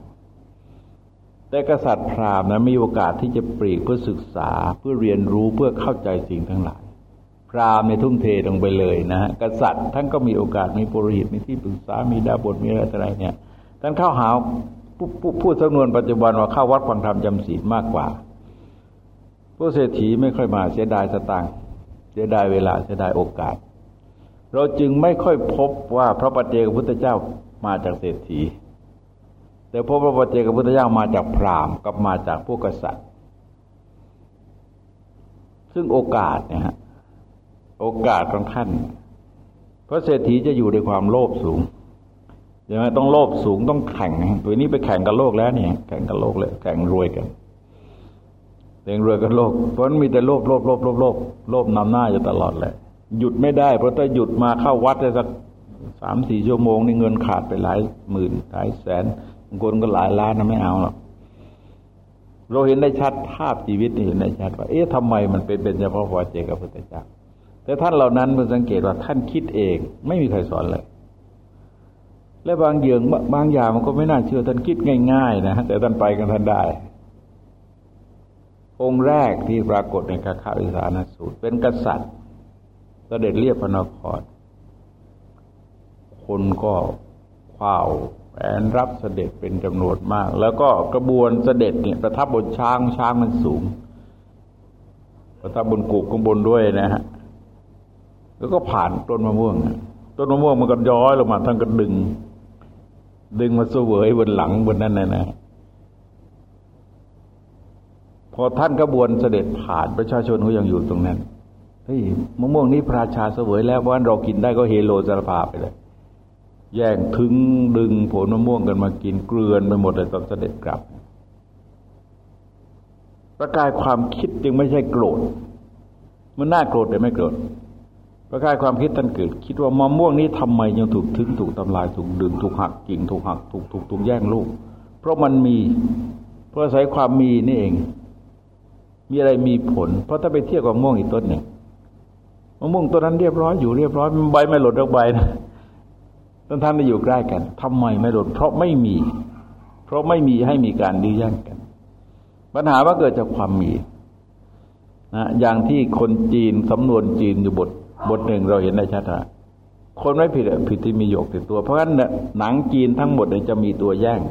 แต่กษัตริย์พราหมณ์นะมีโอกาสที่จะปรีกเพื่อศึกษาเพื่อเรียนรู้เพื่อเข้าใจสิ่งทั้งหลาย พราหมณ์ในทุ่มเทลงไปเลยนะฮะกษัตริย์ท่านก็มีโอกาสมีปุโรหิตมีที่ปรึกษามีดาบทมีอะไรอะไรเนี่ยท่านเข้าหาพูดสำนวนปัจจุบันว่าเข้าวัดฟังธรรมจำศีลมากกว่าผู้เศรษฐีไม่ค่อยมาเสียดายสตางค์เสียดายเวลาเสียดายโอกาส เราจึงไม่ค่อยพบว่าพระปัจเจกพุทธเจ้ามาจากเศรษฐี แต่พบพระปัจเจกพุทธเจ้ามาจากพราหมณ์กับมาจากพวกกษัตริย์ ซึ่งโอกาสเนี่ยฮะโอกาสของท่าน เพราะเศรษฐีจะอยู่ในความโลภสูงใช่ไหมต้องโลภสูงต้องแข่งตัวนี้ไปแข่งกับโลกแล้วเนี่ย แข่งกับโลกเลยแข่งรวยกันแข่งรวยกันโลกเพราะมันมีแต่โลภโลภโลภโลภโลภโลภนำหน้าอยู่ตลอดเลย หยุดไม่ได้เพราะถ้าหยุดมาเข้าวัดได้สักสามสี่ชั่วโมงนี่เงินขาดไปหลายหมื่นหลายแสนบางคนก็หลายล้านนะไม่เอาหรอกเราเห็นได้ชัดภาพชีวิตนี่เห็นได้ชัดว่าเอ๊ะทำไมมันเป็นเป็นเฉพาะพอเจกับพุทธเจ้าแต่ท่านเหล่านั้นเพื่อสังเกตว่าท่านคิดเอง ไม่มีใครสอนเลย และบางเยื่องบางอย่างมันก็ไม่น่าเชื่อท่านคิดง่าย ๆ นะแต่ท่านไปกันท่านได้ องค์แรกที่ปรากฏในคาคาวิสานสูตร เป็นกษัตริย์ เสด็จเรียบพระนคร คนก็ขว้าวแอนรับเสด็จเป็นจำนวนมาก แล้วก็กระบวนเสด็จเนี่ยประทับบนช้างช้างมันสูง ประทับบนกุกข้างบนด้วยนะฮะแล้วก็ผ่านต้นมะม่วงต้นมะม่วงมันก็ย้อยลงมาท่านก็ดึง ดึงมาเสวยบนหลังบนนั้นนะนะพอท่านกระบวนเสด็จผ่านประชาชนก็ยังอยู่ตรงนั้น เฮ้ยมะม่วงนี้พระราชาเสวยแล้ววันเรากินได้ก็เฮโลสารพาไปเลย แย่งถึงดึงผลมะม่วงกันมากินเกลือนไปหมดเลยตอนเสด็จกลับประกายความคิดจึงไม่ใช่โกรธ มันน่าโกรธแต่ไม่โกรธประกายความคิดท่านเกิด คิดว่ามะม่วงนี้ทำไมยังถูกถึงถูกทำลายถูกดึงถูกหักกิ่งถูกหักถูกถูกถูกแย่งลูก เพราะมันมี เพราะอาศัยความมีนี่เอง มีอะไรมีผล เพราะถ้าไปเทียบกับมะม่วงอีกต้นเนี่ย มะม่วงต้นนั้นเรียบร้อยอยู่เรียบร้อยใบไม่หล่นออกใบนะต้นท่านไม่อยู่ใกล้กันทำไมไม่หล่นเพราะไม่มี เพราะไม่มีให้มีการดื้อแย่งกัน ปัญหาว่าเกิดจากความมีนะอย่างที่คนจีนสำนวนจีนอยู่บทบทหนึ่งเราเห็นได้ชัดว่าคนไม่ผิดผิดที่มีหยกติดตัว เพราะฉะนั้นหนังจีนทั้งหมดเนี่ยจะมีตัวแย่ง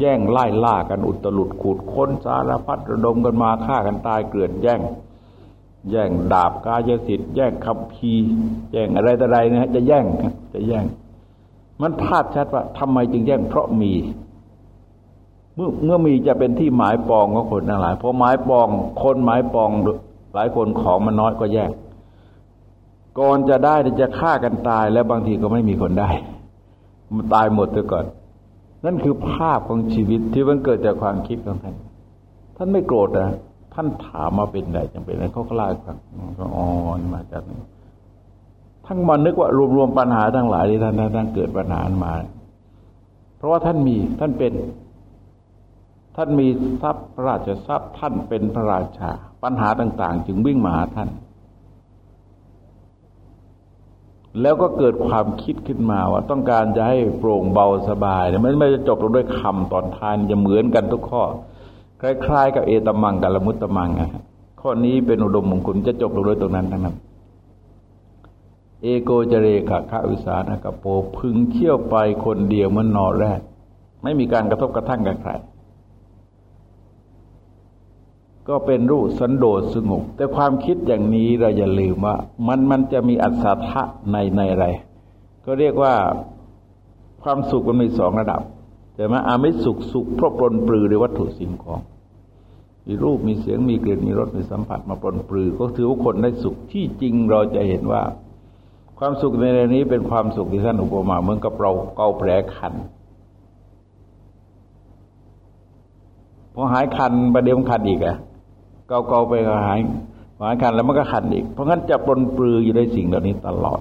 แย่งไล่ล่ากันอุตลุดขูดค้นสารพัดระดมกันมาฆ่ากันตายเกลื่อนแย่ง แย่งดาบกายสิทธิ์แย่งคับพีแย่งอะไรต่ออะไรนะฮะจะแย่งจะแย่ง มันพลาดชัดว่าทำไมจึงแย่งเพราะมี เมื่อเมื่อมีจะเป็นที่หมายปองของคนหลายพอหมายปองคนหมายปองหลายคนของมันน้อยก็แย่งก่อนจะได้จะฆ่ากันตายแล้วบางทีก็ไม่มีคนได้ มันตายหมดไปก่อน นั่นคือภาพของชีวิตที่มันเกิดจากความคิดของท่านท่านไม่โกรธนะ ท่านถามมาเป็นไรจังเป็นไรเขาก็เล่าฟังอ๋อมาจากนี้ทั้งมันนึกว่ารวมๆปัญหาทั้งหลายที่ท่านท่านเกิดปัญหามา เพราะว่าท่านมีท่านเป็น ท่านมีทรัพย์พระราชทรัพย์ท่านเป็นพระราชา ปัญหาต่าง ๆ จึงวิ่งมาหาท่าน แล้วก็เกิดความคิดขึ้นมาว่าต้องการจะให้โปร่งเบาสบายเนี่ยมันไม่จะจบลงด้วยคำตอนท้ายจะเหมือนกันทุกข้อ คล้ายๆกับเอตมังกับละมุตตมังอะข้อนี้เป็นอุดมมงคลจะจบลงด้วยตรงนั้นทั้งนั้น เอโกจเรกะคะวิสานกโปพึงเที่ยวไปคนเดียวเมื่อนอแรก ไม่มีการกระทบกระทั่งกับใคร ก็เป็นรูปสันโดษสงบแต่ความคิดอย่างนี้เราอย่าลืมว่า มันมันจะมีอัศทะในในอะไร ก็เรียกว่าความสุขมันมีสองระดับ แต่มาอามิสุขสุขเพราะปลนปลือในวัตถุสิ่งของ มีรูปมีเสียงมีกลิ่นมีรสมีสัมผัสมาปลนปลือ ก็ถือว่าคนได้สุขที่จริงเราจะเห็นว่า ความสุขในในนี้เป็นความสุขที่ท่านอุปมาเหมือนกับเราเกาแผลคันพอหายคันประเดี๋ยวคันอีกอะเกาเกาไปก็หายหายคันแล้วมันก็คันอีก เพราะงั้นจะปนปลืออยู่ในสิ่งเหล่านี้ตลอด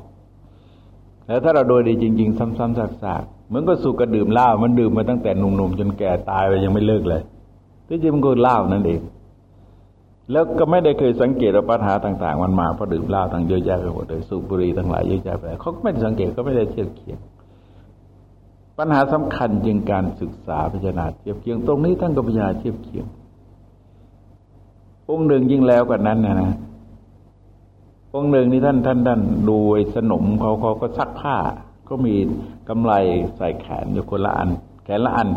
แล้วถ้าเราโดยดีจริง ๆ ซ้ำๆซากๆ เหมือนก็สุกกระดื่มเหล้ามันดื่มมาตั้งแต่หนุ่มๆจนแก่ตายไปยังไม่เลิกเลยที่จริงมันก็เหล้านั่นเอง แล้วก็ไม่ได้เคยสังเกตว่าปัญหาต่าง ๆ มันมาเพราะดื่มเหล้าทั้งเยอะแยะไปหมดเลยสูบบุหรี่ทั้งหลายเยอะแยะไปเขาก็ไม่ได้สังเกตก็ไม่ได้เทียบเคียงปัญหาสำคัญจึงการศึกษาพิจารณาเทียบเคียงตรงนี้ท่านก็พิจารณาเทียบเคียง องค์หนึ่งยิ่งแล้วกว่านั้นนะนะองค์หนึ่งนี่ท่านท่านท่านดูไอ้สนมเขาเขาก็ซักผ้าก็มี กำไรใส่แขนอยู่คนละอัน แขนละอัน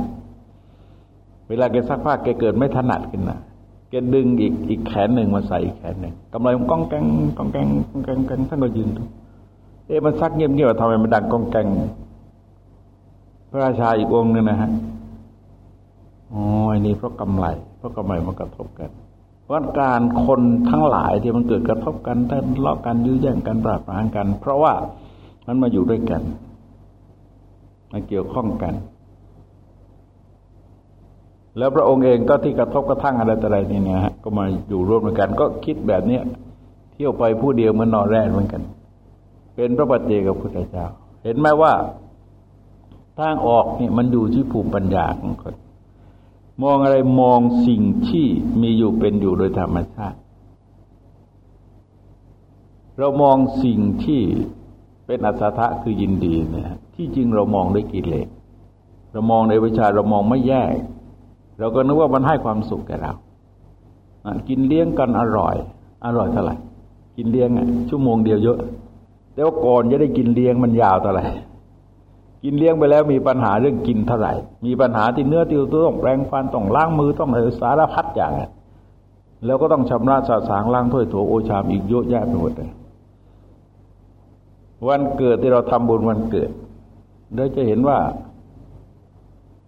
เวลาแกซักผ้าแกเกิดไม่ถนัดขึ้นนะแกดึงอีกอีกแขนหนึ่งมาใส่อีกแขนหนึ่งกำไรมันก้องแกงก้องแกงก้องแกงกันท่านก็ยืนดูเอ๊ะมันซักเงียบๆทำไมมันดังก้องแกงพระราชาอีกองหนึ่งนะฮะอ๋ออันนี้เพราะกำไร เพราะกำไรมันกระทบกันว่าการคนทั้งหลายที่มันเกิดกระทบกันทะเลาะกันยื้อแย่งกันปราบปรามกัน เพราะว่ามันมาอยู่ด้วยกัน มาเกี่ยวข้องกัน แล้วพระองค์เองก็ที่กระทบกระทั่งอะไรต่ออะไรนี่นะฮะก็มาอยู่ร่วมกัน ก็คิดแบบเนี้ยเที่ยวไปผู้เดียวมันนอนแรกเหมือนกัน เป็นพระปัจเจกับพุทธเจ้า เห็นไหมว่าทางออกนี่มันอยู่ที่ภูมิปัญญาของคนมองอะไรมองสิ่งที่มีอยู่เป็นอยู่โดยธรรมชาติ เรามองสิ่งที่เป็นอัศทะคือยินดีเนี่ย ที่จริงเรามองด้วยกิเลสเรามองในวิชาเรามองไม่แยกเราก็นึกว่ามันให้ความสุขแก่เรากินเลี้ยงกันอร่อย อร่อยเท่าไหร่ กินเลี้ยงอะชั่วโมงเดียวเยอะ แต่ว่าก่อนจะได้กินเลี้ยงมันยาวเท่าไหร่ กินเลี้ยงไปแล้วมีปัญหาเรื่องกินเท่าไหร่ มีปัญหาที่เนื้อติวต้องแปรงฟันต้องล้างมือต้องอะไรสารพัดอย่างแล้วก็ต้องชำระสาสางล้างถ้วยโถโอชามอีกเยอะแยะไปหมดเลยวันเกิดที่เราทำบุญวันเกิด เราจะเห็นว่า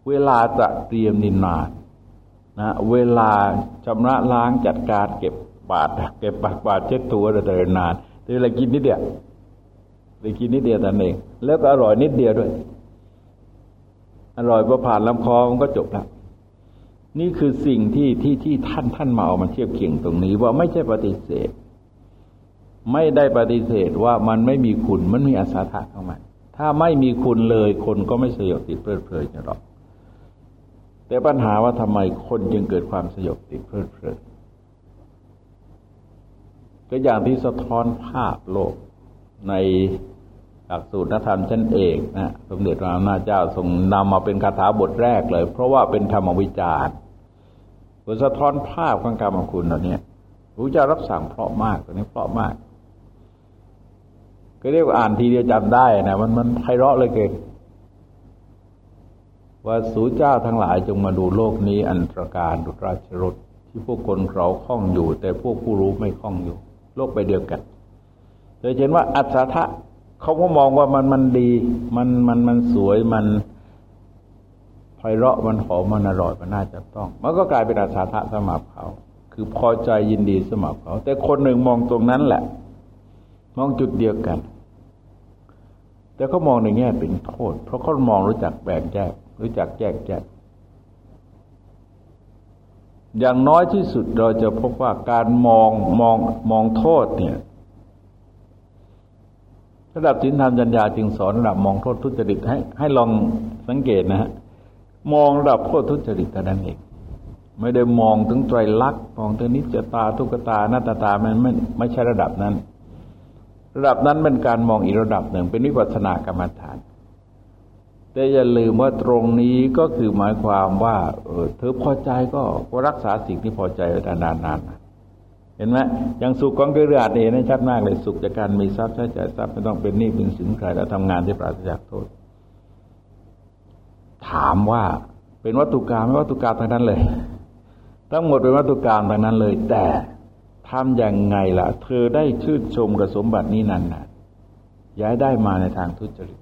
เวลาจะเตรียมนินนานะเวลาชำระล้างจัดการเก็บบาดเก็บบาดบาดเช็ดตัวอะไรนานแต่เวลากินนิดเดียวได้กินนิดเดียวแต่เอง แล้วก็อร่อยนิดเดียวด้วย อร่อยพอผ่านลำคอมันก็จบแล้วนี่คือสิ่งที่ที่ที่ท่านท่านมาเอามาเทียบเคียงตรงนี้ ว่าไม่ใช่ปฏิเสธ ไม่ได้ปฏิเสธว่ามันไม่มีคุณมันมีอาสาทะเข้ามา ถ้าไม่มีคุณเลยคนก็ไม่สยบติดเพลิดเพลินหรอก แต่ปัญหาว่าทำไมคนจึงเกิดความสยบติดเพลิดเพลินก็อย่างที่สะท้อนภาพโลกในหลักสูตรนธรรมชั้นเอกนะสมเด็จพระนาจเจ้าทรงนำมาเป็นคาถาบทแรกเลย เพราะว่าเป็นธรรมวิจารณ์บทสะท้อนภาพของกรรมคุณเหล่านี้พระเจ้ารับสั่งเพราะมากตัวนี้เพราะมาก ก็เรียกว่าอ่านทีเดียวจำได้นะมันมันไพเราะเลยเกินว่าสูเจ้าทั้งหลายจงมาดูโลกนี้อันตรการดุราชรถที่พวกคนเขาคล้องอยู่ แต่พวกผู้รู้ไม่คล้องอยู่ โลกไปเดียวกันโดยเห็นว่า อัศทะเขาก็มองว่ามันมันดี มันมันมันสวยมันไพเราะมันหอมมันอร่อยมันน่าจะต้อง มันก็กลายเป็นอัศทะสมับเขา คือพอใจยินดีสมับเขา แต่คนหนึ่งมองตรงนั้นแหละ มองจุดเดียวกัน แต่เขามองในแง่เป็นโทษ เพราะเขามองรู้จักแบ่งแยกรู้จักแยกแยะอย่างน้อยที่สุดเราจะพบว่าการมองมองมองโทษเนี่ยระดับศีลธรรมจัญญาจึงสอนระดับมองโทษทุจริตให้ให้ลองสังเกตนะฮะมองระดับโทษทุจริตแต่นั้นเองไม่ได้มองถึงไตรลักษณ์มองถึงนิจตาทุกตาหน้าตาตามันไม่ไม่ใช่ระดับนั้น ระดับนั้นเป็นการมองอีกระดับหนึ่งเป็นวิปัสสนากรรมฐาน แต่อย่าลืมว่าตรงนี้ก็คือหมายความว่าเออเธอพอใจก็ก็รักษาสิ่งที่พอใจไว้นานๆนเห็นไหมอย่างสุขของเรืออาดเองนะชัดมากเลยสุขจากการมีทรัพย์ใช้จ่ายทรัพย์ไม่ต้องเป็นหนี้เป็นสินใครแล้วทำงานที่ปราศจากโทษ ถามว่าเป็นวัตถุกรรมไม่วัตถุกรรมทางนั้นเลยทั้งหมดเป็นวัตถุกรรมทางนั้นเลย แต่ ทำอย่างไงล่ะ เธอได้ชื่นชมกับสมบัตินี้นานๆย้ายได้มาในทางทุจริต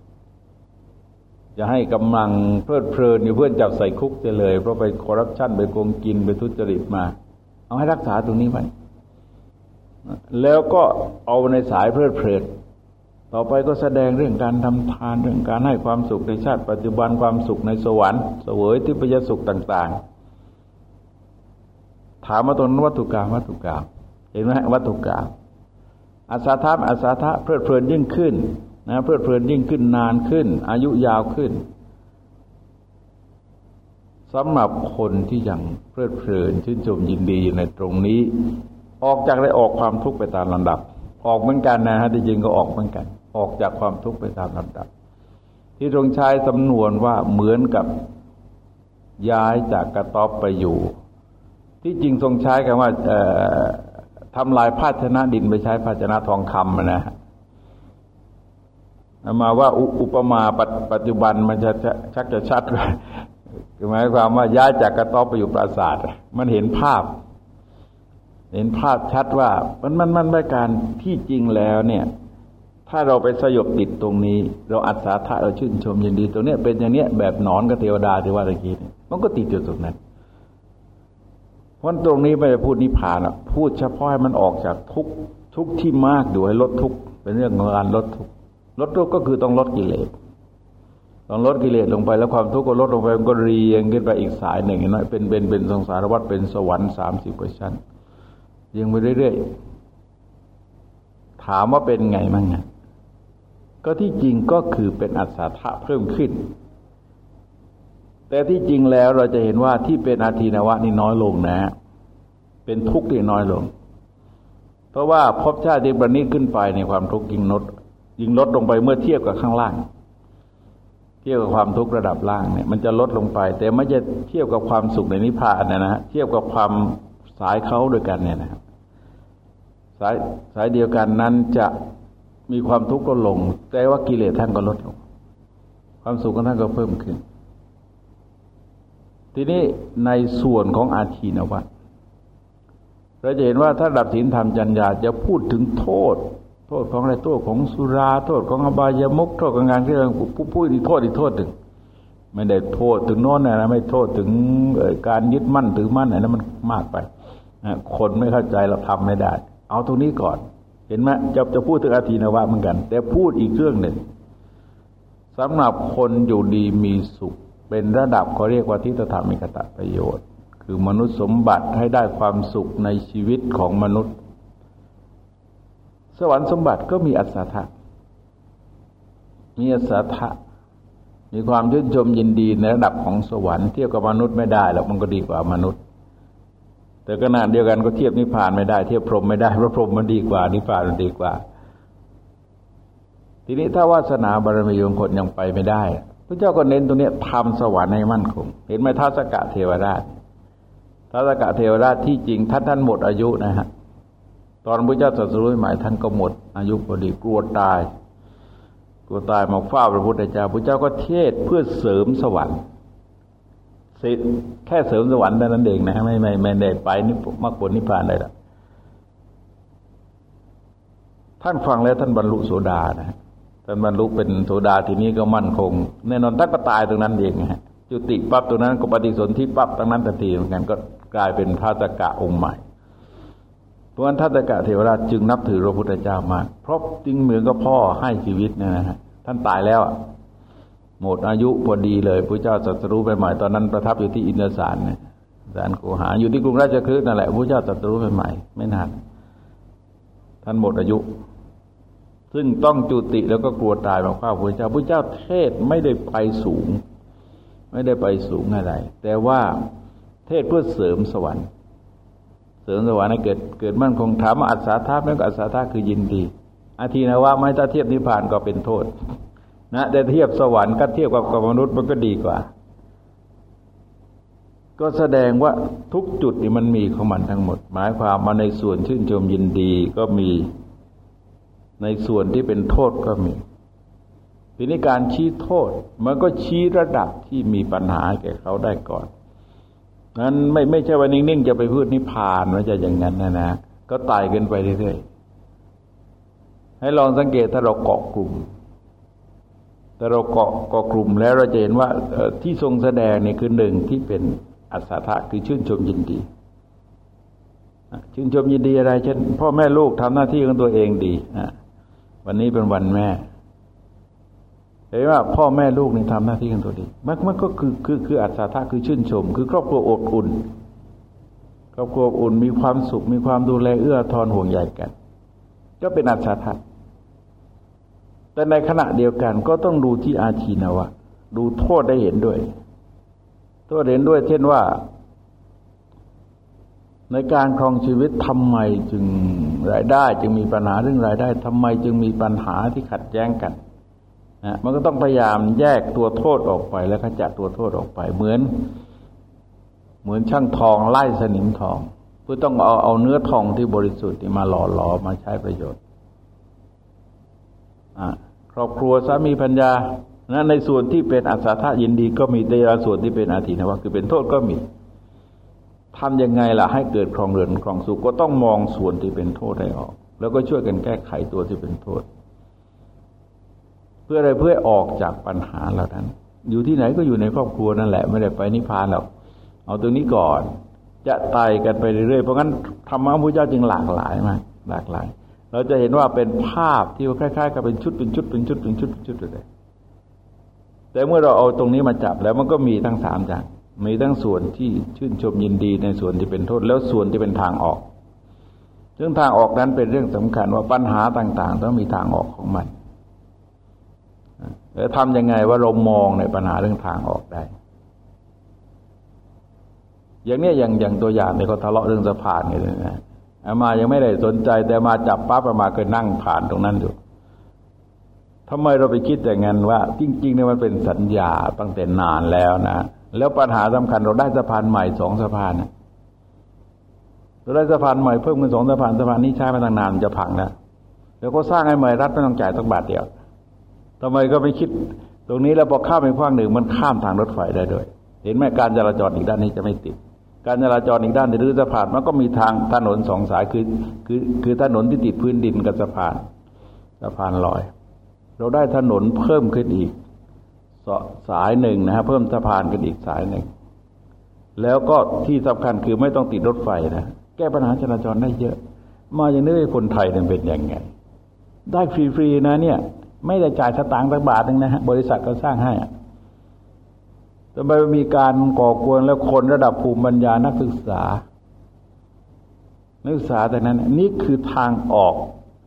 จะให้กำลังเพลิดเพลินอยู่เพื่อนจับใส่คุกจะเลย เพราะไปคอร์รัปชันไปโกงกินไปทุจริตมา เอาให้รักษาตรงนี้ไว้แล้วก็เอาในสายเพลิดเพลินต่อไปก็แสดงเรื่องการทำทานเรื่องการให้ความสุขในชาติปัจจุบันความสุขในสวรรค์เสวยที่ปยสุขต่าง ๆ ถามมาตรงนั้นวัตถุกรรมวัตถุกรรม เห็นไหมวัตถุกรรมอาสาทะอาสาทะเพลิดเพลินยิ่งขึ้นนะเพลิดเพลินยิ่งขึ้นนานขึ้น อายุยาวขึ้นสำหรับคนที่ยังเพลิดเพลินชื่นชมยินดีอยู่ในตรงนี้ ออกจากได้ออกความทุกข์ไปตามลำดับ ออกเหมือนกันนะฮะที่จริงก็ออกเหมือนกัน ออกจากความทุกข์ไปตามลำดับ ที่ตรงใช้สำนวนว่าเหมือนกับย้ายจากกระต๊อบไปอยู่ ที่จริงทรงใช้คำว่า ทำลายภาชนะดินไปใช้ภาชนะทองคำนะฮะมาว่าอุปมาปัจจุบันมันจะชักจะชัดคือหมายความว่าย้ายจากกระต๊อบไปอยู่ปราสาท มันเห็นภาพ เห็นภาพชัดว่ามันมันมันไม่การที่จริงแล้วเนี่ย ถ้าเราไปสยบติดตรงนี้ เราอัศทะเราชื่นชมยินดี ตรงเนี้ยเป็นอย่างเนี้ยแบบนอนกับเทวดาที่ว่าตะกี้มันก็ติดอยู่ตรงนั้น เพราะตรงนี้ไม่ได้พูดนิพพานอะพูดเฉพาะให้มันออกจากทุกทุกที่มากดูให้ลดทุกเป็นเรื่องของการลดทุกลดทุกก็คือต้องลดกิเลสต้องลดกิเลสลงไปแล้วความทุกข์ก็ลดลงไปมันก็เรียงขึ้นไปอีกสายหนึ่งน้อยเป็นเป็นเป็นสงสารวัฏเป็นสวรรค์สามสิบกว่าชั้นยังไปเรื่อยๆถามว่าเป็นไงมั่งไงก็ที่จริงก็คือเป็นอัศทะเพิ่มขึ้น แต่ที่จริงแล้วเราจะเห็นว่าที่เป็นอาทีนวะนี่น้อยลงนะ เป็นทุกข์ที่น้อยลง เพราะว่าพบชาติที่ประณีตขึ้นไปในความทุกข์ยิ่งลดยิ่งลดลงไปเมื่อเทียบกับข้างล่าง เทียบกับความทุกข์ระดับล่างเนี่ย มันจะลดลงไป แต่ไม่จะเทียบกับความสุขในนิพพานนะฮะเทียบกับความสายเขาด้วยกันเนี่ยนะครับสายสายเดียวกันนั้นจะมีความทุกข์ก็ลง แต่ว่ากิเลสท่านก็ลดลง ความสุขของท่านก็เพิ่มขึ้น ทีนี้ในส่วนของอาทีนวัตเราจะเห็นว่าถ้าดับศีลธรรมจัญญาจะพูดถึงโทษ โทษของอะไรโทษของสุรา โทษของอบายามุกโทษของงานที่เราผู้พูดอีกโทษอีกโทษหนึ่งไม่ได้โทษถึงโน้นนะไม่โทษถึงการยึดมั่นถือมั่นอะไรนั้นมันมากไปคนไม่เข้าใจเราทำไม่ได้ เอาตรงนี้ก่อน เห็นไหมจะจะพูดถึงอาทีนวะเหมือนกัน แต่พูดอีกเรื่องหนึ่งสำหรับคนอยู่ดีมีสุข เป็นระดับเขาเรียกว่าทิฏฐธรรมิกตะประโยชน์ คือมนุษย์สมบัติให้ได้ความสุขในชีวิตของมนุษย์ สวรรค์สมบัติก็มีอัศทะมีอัศทะมีความชื่นชมยินดีในระดับของสวรรค์เทียบกับมนุษย์ไม่ได้หรอกมันก็ดีกว่ามนุษย์ แต่ขนาดเดียวกันก็เทียบนิพพานไม่ได้ เทียบพรหมไม่ได้เพราะพรหมมันดีกว่านิพพานมันดีกว่า ทีนี้ถ้าวาสนาบารมีของคนยังไปไม่ได้ พระเจ้าก็เน้นตรงนี้ทำสวรรค์ให้มั่นคง เห็นไหมท้าสกะเทวราชท้าสกะเทวราชที่จริงท่านท่านหมดอายุนะฮะตอนพระเจ้าตรัสรู้ใหม่ท่านก็หมด อายุพอดีกลัวตายกลัวตายมาเฝ้าพระพุทธเจ้าพระเจ้าก็เทศเพื่อเสริมสวรรค์แค่เสริมสวรรค์นั้นเองนะไม่ไม่ไม่ได้ไปนิมรรคผลนิพพานได้ละท่านฟังแล้วท่านบรรลุโสดานะ นบรรลุเป็นโสดาทีนี้ก็มั่นคง แน่นอนท่านก็ตายตรงนั้นเองฮะจุติปั๊บตรงนั้นก็ปฏิสนธิปั๊บตรงนั้นทันทีเหมือนกันก็กลายเป็นพระตกะองค์ใหม่เพราะฉะนั้นทัตกะเทวราชจึงนับถือพระพุทธเจ้ามาก เพราะจริงเหมือนกับพ่อให้ชีวิตเนี่ยนะฮะท่านตายแล้วหมดอายุพอดีเลยพระเจ้าตรัสรู้ใหม่ตอนนั้นประทับอยู่ที่อินเดสารเนี่ยสารโกหาอยู่ที่กรุงราชคฤห์นั่นแหละพระเจ้าตรัสรู้ใหม่ไม่นานท่านหมดอายุ ซึ่งต้องจุติแล้วก็กลัวตายมาข้าพระเจ้าพระเจ้าเทศไม่ได้ไปสูง ไม่ได้ไปสูงอะไร แต่ว่าเทศเพื่อเสริมสวรรค์ เสริมสวรรค์ให้เกิดเกิดมั่นคงถามอัศาธาไม่ก็อัศาธาคือยินดีอาทีนะว่าไม่ถ้าเทียบนิพพานก็เป็นโทษ นะแต่เทียบสวรรค์ก็เทียบกับกับมนุษย์มันก็ดีกว่า ก็แสดงว่าทุกจุดนี่มันมีของมันทั้งหมด หมายความมาในส่วนชื่นชมยินดีก็มี ในส่วนที่เป็นโทษก็มี ทีนี้การชี้โทษ มันก็ชี้ระดับที่มีปัญหาแก่เขาได้ก่อนนั้นไม่ไม่ใช่ว่านิ่งๆจะไปพูดนิพพานมันจะอย่างนั้นนะนะ ก็ไต่กันไปเรื่อยๆ ให้ลองสังเกตถ้าเราเกาะกลุ่มแต่เราเกาะเกาะกลุ่มแล้วเราจะเห็นว่าที่ทรงแสดงนี่คือหนึ่งที่เป็นอัศทะคือชื่นชมยินดี ชื่นชมยินดีอะไรเช่นพ่อแม่ลูกทำหน้าที่ของตัวเองดี วันนี้เป็นวันแม่เห็นว่าพ่อแม่ลูกนี่ทำหน้าที่ของตัวดีมันมันก็คือคือคืออัศทะคือชื่นชม คือครอบครัวอบอุ่น ครอบครัวอุ่นมีความสุข มีความดูแลเอื้อทอนห่วงใยกัน ก็เป็นอัศทะแต่ในขณะเดียวกันก็ต้องดูที่อาชีนวะ ดูโทษได้เห็นด้วย โทษเห็นด้วย เช่นว่า ในการครองชีวิตทำไมจึงรายได้ จึงมีปัญหาเรื่องรายได้ทำไมจึงมีปัญหาที่ขัดแย้งกันนะมันก็ต้องพยายามแยกตัวโทษออกไป แล้วขจัดตัวโทษออกไป เหมือน เหมือนช่างทองไล่สนิมทอง เพื่อต้องเอาเอาเนื้อทองที่บริสุทธิ์มาหล่อหลอมาใช้ประโยชน์ครอบครัวสามีพัญญานะในส่วนที่เป็นอัศธายินดีก็มีในส่วนที่เป็นอาทินวะคือเป็นโทษก็มี ทำยังไงล่ะให้เกิดครองเรือนครองสุขก็ต้องมองส่วนที่เป็นโทษได้ออก แล้วก็ช่วยกันแก้ไขตัวที่เป็นโทษ เพื่ออะไรเพื่อออกจากปัญหาเหล่านั้น อยู่ที่ไหนก็อยู่ในครอบครัวนั่นแหละ ไม่ได้ไปนิพพานหรอกเอาตรงนี้ก่อน จะไต่กันไปเรื่อยๆเพราะงั้นธรรมะพระเจ้าจึงหลากหลายมากหลากหลาย เราจะเห็นว่าเป็นภาพที่คล้ายๆ กับเป็นชุดเป็นชุดเป็นชุดเป็นชุดเป็นชุดเลยแต่เมื่อเราเอาตรงนี้มาจับแล้วมันก็มีทั้งสามอย่าง มีทั้งส่วนที่ชื่นชมยินดีในส่วนที่เป็นโทษ แล้วส่วนที่เป็นทางออกซึ่งทางออกนั้นเป็นเรื่องสำคัญว่าปัญหาต่าง ๆ ต้องมีทางออกของมันแล้วทำยังไงว่าเรามองในปัญหาเรื่องทางออกได้ อย่างเนี้ยอย่างอย่างตัวอย่างเนี่ยเขาทะเลาะเรื่องสะพานไงเลยนะอามายังไม่ได้สนใจ แต่มาจับปั๊บอามาเคยนั่งผ่านตรงนั้นอยู่ทำไมเราไปคิดอย่างนั้นว่า จริงๆเนี่ยมันเป็นสัญญาตั้งแต่นานแล้วนะ แล้วปัญหาสำคัญเราได้สะพานใหม่สองสะพานนะเราได้สะพานใหม่เพิ่มเป็นสองสะพานสะพานนี้ใช้มาตั้งนานจะพังแล้วแล้วก็สร้างให้ใหม่รัฐไม่ต้องจ่ายตั้งบาทเดียวทำไมก็ไม่คิด ตรงนี้แล้วพอข้ามไปขว้างหนึ่งมันข้ามทางรถไฟได้ด้วย เห็นไหมการจราจรอีกด้านนี้จะไม่ติด การจราจรอีกด้านหรือสะพานมันก็มีทางถนนสองสายคือคือคือถนนที่ติดพื้นดินกับสะพานสะพานลอย เราได้ถนนเพิ่มขึ้นอีก สายหนึ่งนะฮะเพิ่มสะพานกันอีกสายหนึ่ง แล้วก็ที่สำคัญคือไม่ต้องติดรถไฟนะแก้ปัญหาจราจรได้เยอะ มาอย่างนี้คนไทยเนี่ยเป็นยังไง ได้ฟรีๆนะ เนี่ย ไม่ได้จ่ายสตางค์สักบาทนึงนะฮะบริษัทก็สร้างให้ทำไมมีการก่อกวนแล้วคนระดับภูมิปัญญานักศึกษา นักศึกษาแต่นั้น นี่คือทางออก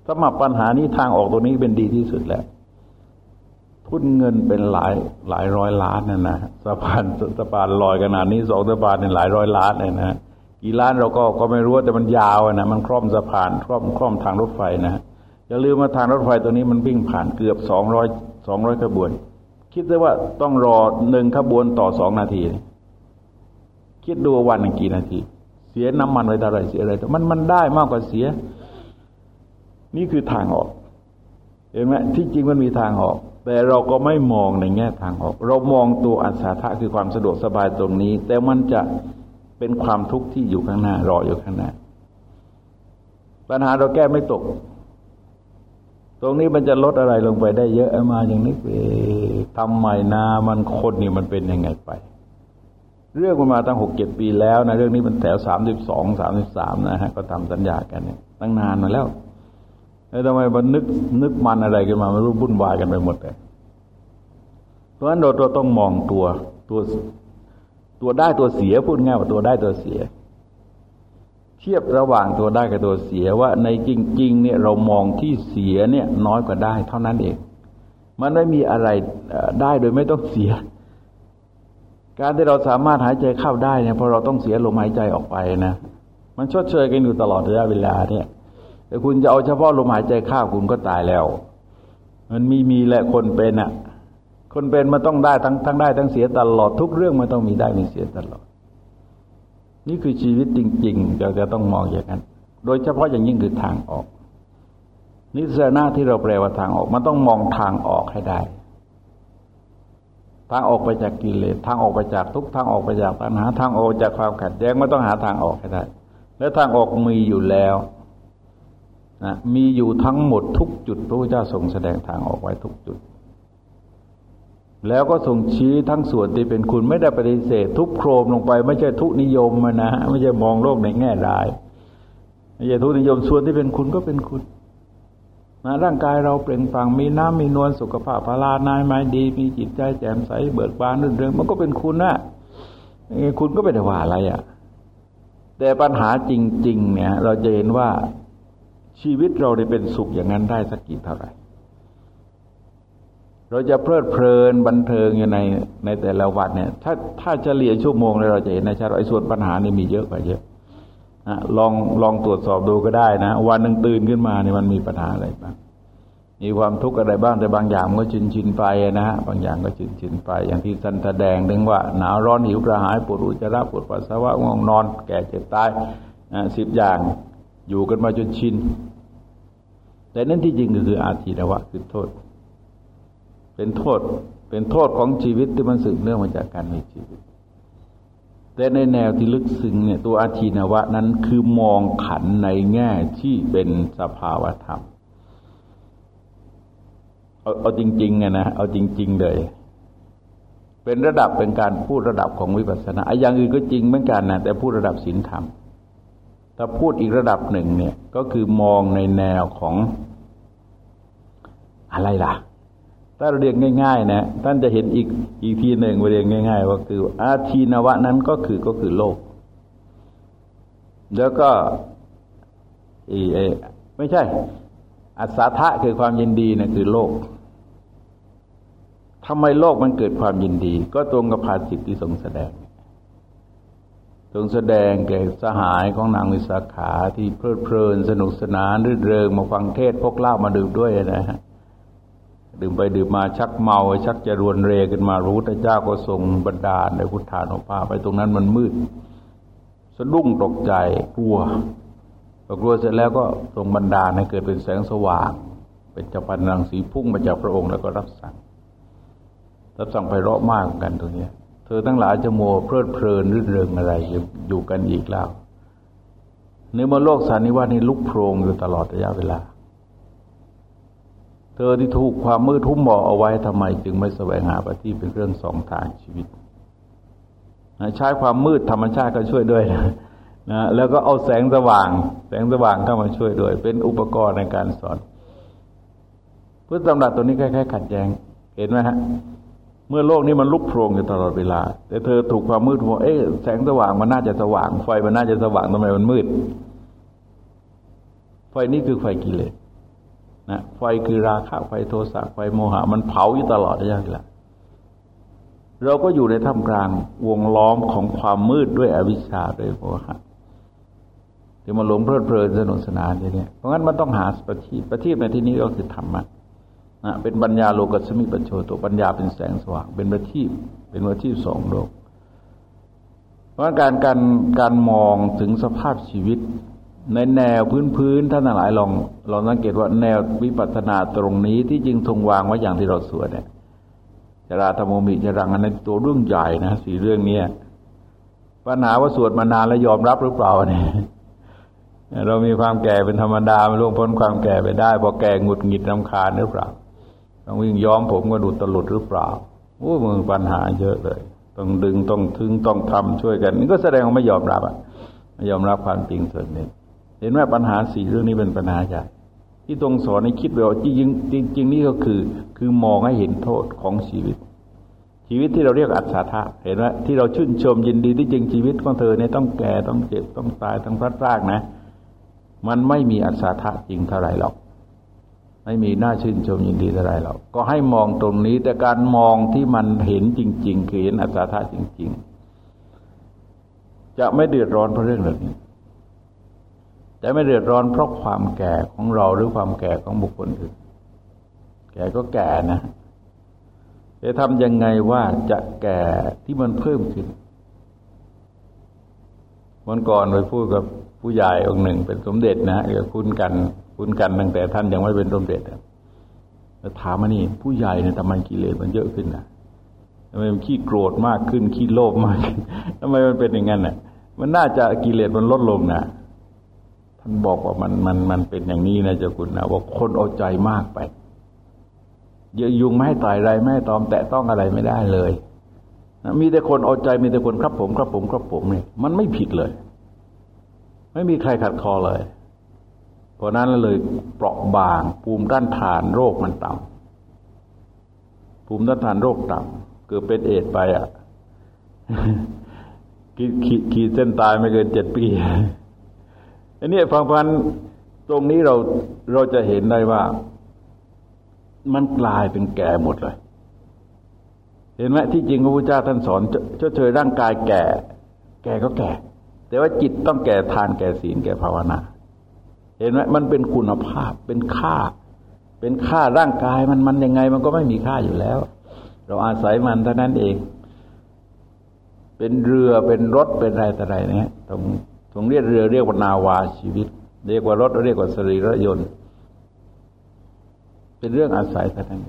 สำหรับปัญหานี้ทางออกตัวนี้เป็นดีที่สุดแล้ว ทุนเงินเป็นหลายหลายร้อยล้านนะนะสะพานสะพานลอยขนาดนี้สองสะพานเป็นหลายร้อยล้านเลยนะกี่ล้านเราก็ก็ไม่รู้แต่มันยาวนะมันคล่อมสะพานคล่อมคล่อมทางรถไฟนะอย่าลืมว่าทางรถไฟตัวนี้มันวิ่งผ่านเกือบสองร้อยสองร้อยขบวน คิดได้ว่าต้องรอหนึ่งขบวนต่อสองนาที คิดดูวันหนึ่งกี่นาที เสียน้ำมันไปเท่าไรเสียอะไรมันมันได้มากกว่าเสีย นี่คือทางออก เห็นไหมที่จริงมันมีทางออก แต่เราก็ไม่มองในแง่ทางออก เรามองตัวอัศทะคือความสะดวกสบายตรงนี้ แต่มันจะเป็นความทุกข์ที่อยู่ข้างหน้ารออยู่ข้างหน้า ปัญหาเราแก้ไม่ตก ตรงนี้มันจะลดอะไรลงไปได้เยอะมาอย่างนี้เอทำใหม่นามันคนนี่มันเป็นยังไงไป เรื่องมันมาตั้งหกเจ็ดปีแล้วนะเรื่องนี้มันแถวสามสิบสองสามสิบสามนะฮะก็ทำสัญญากันเนี่ยตั้งนานมาแล้ว แล้วทำไมมันนึกนึกมันอะไรกันมาไม่รู้บุ่นวายกันไปหมดเลยเพราะฉะนั้นเราตัวต้องมองตัวตัวตัวได้ตัวเสียพูดง่ายว่าตัวได้ตัวเสีย เทียบระหว่างตัวได้กับตัวเสียว่าในจริง ๆ เนี่ยเรามองที่เสียเนี่ยน้อยกว่าได้ เท่านั้นเอง มันไม่มีอะไรได้โดยไม่ต้องเสีย การที่เราสามารถหายใจเข้าได้เนี่ยเพราะเราต้องเสียลมหายใจออกไปนะมันชดเชยกันอยู่ตลอดระยะเวลาเนี่ย แต่คุณจะเอาเฉพาะลมหายใจเข้าคุณก็ตายแล้ว มันมีมีแหละคนเป็นอะ่ะ คนเป็นมันต้องได้ทั้งทั้งได้ทั้งเสียตลอดทุกเรื่องมันต้องมีได้มีเสียตลอด นี่คือชีวิตจริงๆเราจะต้องมองอย่างนั้น โดยเฉพาะอย่างยิ่งคือทางออก นิสนาที่เราแปลว่าทางออก มันต้องมองทางออกให้ได้ทางออกไปจากกิเลสทางออกไปจากทุกทางออกไปจากปัญหาทางออกจากความขัดแย้งไม่ต้องหาทางออกให้ได้ และทางออกมีอยู่แล้ว นะมีอยู่ทั้งหมดทุกจุดพระพุทธเจ้าทรงแสดงทางออกไว้ทุกจุด แล้วก็ทรงชี้ทั้งส่วนที่เป็นคุณไม่ได้ปฏิเสธ ทุกโครมลงไป ไม่ใช่ทุกนิยมนะไม่ใช่มองโลกในแง่ร้ายไม่ใช่ทุกนิยมส่วนที่เป็นคุณก็เป็นคุณนะร่างกายเราเปล่งปลั่งมีน้ำมีนวลสุขภาพพลานายไม้ดี มีจิตใจแจ่มใสเบิกบานเรื่องมันก็เป็นคุณนะคุณก็ไม่ได้ว่าอะไรอะ่ะ แต่ปัญหาจริง ๆ เนี่ย เราจะเห็นว่า ชีวิตเราได้เป็นสุขอย่างนั้นได้สักกี่เท่าไหร่ เราจะเพลิดเพลินบันเทิงอยู่ในในแต่ละวันเนี่ย ถ้าถ้าเฉลี่ยชั่วโมงเลยเราจะเห็นนะชัดไอ้ส่วนปัญหานี่มีเยอะกว่าเยอะนะลองลองตรวจสอบดูก็ได้นะ วันหนึ่งตื่นขึ้นมาเนี่ยมันมีปัญหาอะไรบ้างมีความทุกข์อะไรบ้างแต่บางอย่างก็ชินชินไปนะฮะบางอย่างก็ชินชินไป อย่างที่สันแสดงถึงว่า หนาวร้อนหิวกระหายปวดอุจจาระปวดปัสสาวะง่วงนอน แก่เจ็บตายสิบอย่าง อยู่กันมาจนชิน แต่นั้นที่จริงก็คืออาทีนวะคือโทษ เป็นโทษ เป็นโทษของชีวิตที่มันสืบเนื่องมาจากการมีชีวิต แต่ในแนวที่ลึกซึ้งเนี่ยตัวอาทีนวะนั้นคือมองขันในแง่ที่เป็นสภาวธรรม เอาเอาจริงๆไงนะ เอาจริง ๆ เลย เป็นระดับเป็นการพูดระดับของวิปัสสนาไอ้อย่างอื่นก็จริงเหมือนกันนะแต่พูดระดับศีลธรรม ถ้าพูดอีกระดับหนึ่งเนี่ยก็คือมองในแนวของอะไรล่ะ ถ้าเราเรียนง่าย ๆ นะ ท่านจะเห็นอีกอีกทีหนึ่งเรียนง่าย ๆ ว่าคือ อาทีนวะนั้นก็คือก็คือโลก แล้วก็อีเอไม่ใช่ อัศทะคือความยินดีนะคือโลกทำไมโลกมันเกิดความยินดี ก็ตรงกับภาสิทธิที่ทรงแสดง ทรงแสดงแก่สหายของนางวิสาขาที่เพลิดเพลินสนุกสนานรื่นเริงมาฟังเทศพกเล่ามาดื่มด้วยนะฮะดื่มไปดื่มมาชักเมาชักจะรวนเรกันมารู้พระเจ้าก็ทรงบันดาลในพุทธานุภาพไปตรงนั้นมันมืด สะดุ้งตกใจกลัวพอกลัวเสร็จแล้วก็ทรงบันดาลให้เกิดเป็นแสงสว่าง เป็นจักรพันรังสีพุ่งมาจากพระองค์แล้วก็รับสั่งรับสั่งไปเราะมากกันตรงนี้ อทั้งหลายจะโมเพลิดเพลินรื่นเริงอะไรอยู่กันอีกแล้วเนื้อมโลกสานิวาสนี่ลุกโพรงอยู่ตลอดระยะเวลา เธอที่ถูกความมืดทุ่มหมอเอาไว้ทำไม จึงไม่แสวงหาปฏิเป็นเรื่องสองทางชีวิตใช้ความมืดธรรมชาติก็ช่วยด้วยนะแล้วก็เอาแสงสว่าง แสงสว่างเข้ามาช่วยด้วย เป็นอุปกรณ์ในการสอน พุทธธรรมดัตัวนี้คล้ายๆขัดแย้งเห็นไหมฮะ เมื่อโลกนี้มันลุกโพลงอยู่ตลอดเวลา แต่เธอถูกความมืดหัวเอ๊ะแสงสว่างมันน่าจะสว่าง ไฟมันน่าจะสว่างทำไมมันมืด ไฟนี้คือไฟกิเลสนะไฟคือราคะไฟโทสะไฟโมหะ มันเผาอยู่ตลอดระยะเวลาเราก็อยู่ในท่ามกลางวงล้อมของความมืดด้วยอวิชชาด้วยโมหะที่มาหลงเพลิดเพลินสนุกสนานอย่างนี้เพราะงั้นมันต้องหาประทีปประทีปในที่นี้ก็คือธรรมะ นะเป็นปัญญาโลกัสมิปัญโชตัวปัญญาเป็นแสงสว่าง เป็นประทีปเป็นประทีปสองโลก เพราะการการการมองถึงสภาพชีวิต ในแนวพื้นพื้นท่านหลายลองลองสังเกตว่าแนววิปัสสนาตรงนี้ที่จริงทงวางไว้อย่างที่เราสวดเนี่ยจราธรรมมิจรังอันนั้นตัวเรื่องใหญ่นะสี่เรื่องเนี้ยปัญหาว่าสวดมานานแล้วยอมรับหรือเปล่าเนี่ยเรามีความแก่เป็นธรรมดาไม่ล่วงพ้นความแก่ไปได้พอแก่หงุดหงิดรำคาญหรือเปล่า ต้องวิ่งย้อมผมก็ดูตลุดหรือเปล่าโอ้มือปัญหาเยอะเลย ต้องดึงต้องทึงต้องทำช่วยกันนี่ก็แสดงว่าไม่ยอมรับอะไม่ยอมรับความจริงส่วนนี้ เห็นว่าปัญหาสี่เรื่องนี้เป็นปัญหาใหญ่ที่ตรงสอนในคิดว่าจริงจริงจริงนี่ก็คือ คือมองให้เห็นโทษของชีวิต ชีวิตที่เราเรียกอัศทะเห็นว่าที่เราชื่นชมยินดีที่จริงชีวิตของเธอเนี่ยต้องแก่ต้องเจ็บต้องตายต้องพลัดพรากนะ มันไม่มีอัศทะจริงเท่าไหร่หรอก ไม่มีน่าชื่นชมยินดีอะไรหรอกก็ให้มองตรงนี้แต่การมองที่มันเห็นจริง ๆ คือเห็นอัตถะจริง ๆ จะไม่เดือดร้อนเพราะเรื่องเหล่านี้แต่ไม่เดือดร้อนเพราะความแก่ของเราหรือความแก่ของบุคคลอื่นแก่ก็แก่นะจะทำยังไงว่าจะแก่ที่มันเพิ่มขึ้นวันก่อนไปพูดกับผู้ใหญ่องค์หนึ่งเป็นสมเด็จนะเออคุ้นกัน คุ้นกันตั้งแต่ท่านยังไม่เป็นสมเด็จแล้วถามมานี่ ผู้ใหญ่เนี่ยทำไมกิเลสมันเยอะขึ้นนะทำไมมันขี้โกรธมากขึ้นขี้โลภมากทำไมมันเป็นอย่างนั้นน่ะ มันน่าจะกิเลสมันลดลงนะท่านบอกว่ามันมันมันเป็นอย่างนี้นะเจ้าคุณนะว่าคนเอาใจมากไปเยอะยุงไม่ให้ตายไรไม่ให้ตอมแตะต้องอะไรไม่ได้เลยนะมีแต่คนเอาใจมีแต่คนครับผมครับผมครับผมเนี่ยมันไม่ผิดเลย ไม่มีใครขัดคอเลย ราะนั้นเลยเปราะบาง ภูมิต้านทานโรคมันต่ำภูมิต้านทานโรคต่ำเกิดเป็นเอดไปอะขีดขีดเส้นตายไม่เกินเจ็ดปีอันนี้ฟังพันตรงนี้เราเราจะเห็นได้ว่า มันกลายเป็นแก่หมดเลย เห็นไหมที่จริงพระพุทธเจ้าท่านสอนเชยร่างกายแก่ แก่ก็แก่ แต่ว่าจิตต้องแก่ทานแก่ศีลแก่ภาวนา เห็นไหมมันเป็นคุณภาพเป็นค่า เป็นค่าร่างกายมันมันยังไง มันก็ไม่มีค่าอยู่แล้ว เราอาศัยมันเท่านั้นเอง เป็นเรือเป็นรถเป็นอะไรแต่ไรเนี่ยตรงตรงเรียกเรือเรียกว่านาวาชีวิต เรียกว่ารถเรียกว่าสรีระยนต์ เป็นเรื่องอาศัยเท่านั้น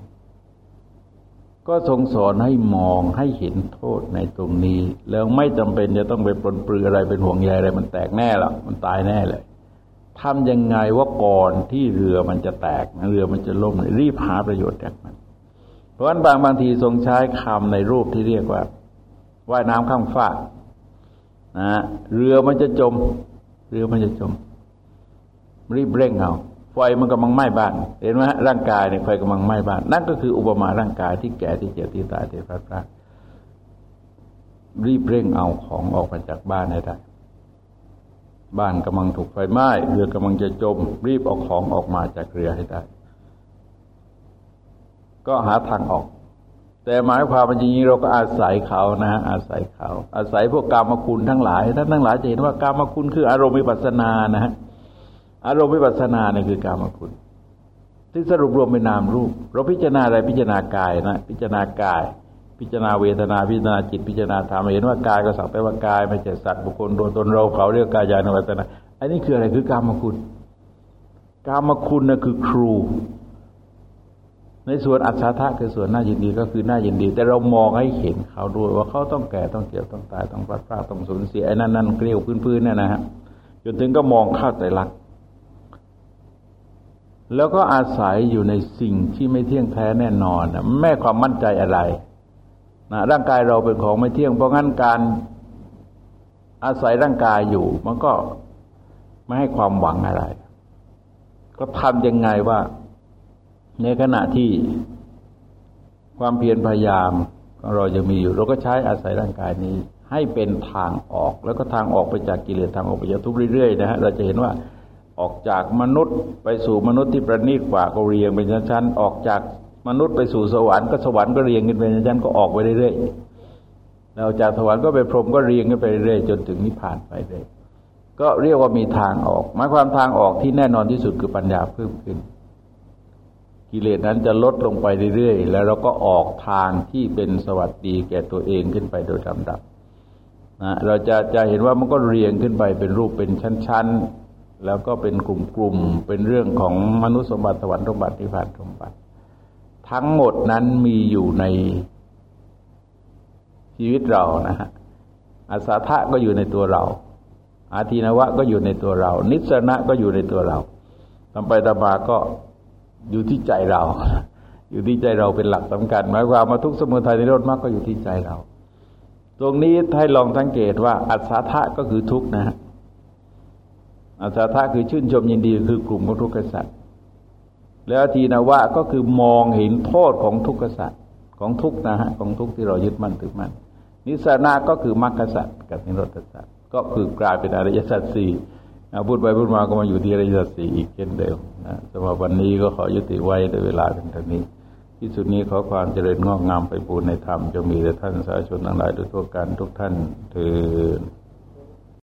ก็ทรงสอนให้มองให้เห็นโทษในตรงนี้ แล้วไม่จำเป็นจะต้องไปปนปลืออะไรเป็นห่วงใยอะไร มันแตกแน่หรอกมันตายแน่เลย ทำยังไงว่าก่อนที่เรือมันจะแตกเรือมันจะล่มรีบหาประโยชน์จากมัน เพราะฉะนั้นบางบางทีทรงใช้คำในรูปที่เรียกว่าว่ายน้ำข้ามฟากนะเรือมันจะจม เรือมันจะจม รีบเร่งเอาไฟมันกำลังไหม้บ้าน เห็นไหมร่างกายเนี่ยไฟกำลังไหม้บ้าน นั่นก็คืออุปมาร่างกายที่แก่ที่เจ็บที่ตายที่พลาดพลาดรีบเร่งเอาของออกมาจากบ้านให้ได้ บ้านกำลังถูกไฟไหม้เรือกำลังจะจม รีบเอาของออกมาจากเรือให้ได้ ก็หาทางออก แต่หมายความว่าจริงๆเราก็อาศัยเขานะฮะอาศัยเขา อาศัยพวกกรรมคุณทั้งหลายท่านทั้งหลายจะเห็นว่ากรรมคุณคืออารมณ์วิปัสสนานะฮะอารมณ์วิปัสนาเนี่ยคือกรรมคุณ ที่สรุปรวมเป็นนามรูป เราพิจารณาอะไรพิจารณากายนะ พิจารณากาย พิจารณาเวทนาพิจารณาจิตพิจารณาธรรมเห็นว่ากายก็สักแต่ว่ากายไม่ใช่สัตว์บุคคลโดนตนเราเขาเรียกกายานุวัตนาอันนี้คืออะไรคือกามคุณกามคุณนะคือครู ในส่วนอัศทะคือส่วนน่ายินดีก็คือน่ายินดี แต่เรามองให้เห็นเขาด้วยว่าเขาต้องแก่ต้องเจ็บต้องตายต้องพลาดพลาดต้องสูญเสียไอ้นั่นนั่นเกลียวพื้นๆเนี่ยนะฮะจนถึงก็มองเข้าใจรักแล้วก็อาศัยอยู่ในสิ่งที่ไม่เที่ยงแท้แน่นอนแม่ความมั่นใจอะไร นะร่างกายเราเป็นของไม่เที่ยง เพราะงั้นการอาศัยร่างกายอยู่ มันก็ไม่ให้ความหวังอะไร ก็ทำยังไงว่า ในขณะที่ความเพียรพยายามของเรายังมีอยู่ เราก็ใช้อาศัยร่างกายนี้ ให้เป็นทางออก แล้วก็ทางออกไปจากกิเลสทางออกไปจากทุกเรื่อยๆนะฮะเราจะเห็นว่าออกจากมนุษย์ไปสู่มนุษย์ที่ประณีตกว่าก็เรียงเป็นชั้นๆออกจาก มนุษย์ไปสู่สวรรค์ก็สวรรค์ก็เรียงกันไปชั้นก็ออกไปเรื่อยๆแล้วจากสวรรค์ก็ไปพรหมก็เรียงกันไปเรื่อยจนถึงนิพพานไปเรื่อยก็เรียกว่ามีทางออกหมายความทางออกที่แน่นอนที่สุดคือปัญญาเพิ่มขึ้น กิเลสนั้นจะลดลงไปเรื่อยๆ แล้วเราก็ออกทางที่เป็นสวัสดีแก่ตัวเองขึ้นไปโดยลำดับนะเราจะจะเห็นว่ามันก็เรียงขึ้นไปเป็นรูปเป็นชั้นๆ แล้วก็เป็นกลุ่มๆ เป็นเรื่องของมนุษย์สมบัติสวรรค์สมบัตินิพพานสมบัติ ทั้งหมดนั้นมีอยู่ในชีวิตเรานะฮะอาสาทะก็อยู่ในตัวเรา อาทีนวะก็อยู่ในตัวเรา นิสนะก็อยู่ในตัวเราทำไปตมาก็อยู่ที่ใจเรา อยู่ที่ใจเราเป็นหลักสำคัญหมายความมาทุกสมุทัยในรถมากก็อยู่ที่ใจเรา ตรงนี้ให้ลองสังเกตว่าอัศทะก็คือทุกนะอัศทะคือชื่นชมยินดีคือกลุ่มของทุกขสัตว์ แล้วทีนวะก็คือมองเห็นโทษของทุกขสัตว์ของทุกนะฮะของทุกที่เรายึดมั่นถือมั่นนิสานาก็คือมรรคสัตว์กับนิโรธสัตว์ก็คือกลายเป็นอริยสัจสี่พูดไปพูดมาก็มาอยู่ที่อริยสัจสี่อีกเช่นเดิมนะสำหรับวันนี้ก็ขอยุติไว้ในเวลาเป็นเท่านี้ ที่สุดนี้ขอความเจริญงอกงามไปบูรณนธรรมจงมีแด่ท่านสาธุชนทั้งหลายทุกทั่วกันทุกท่านเถิด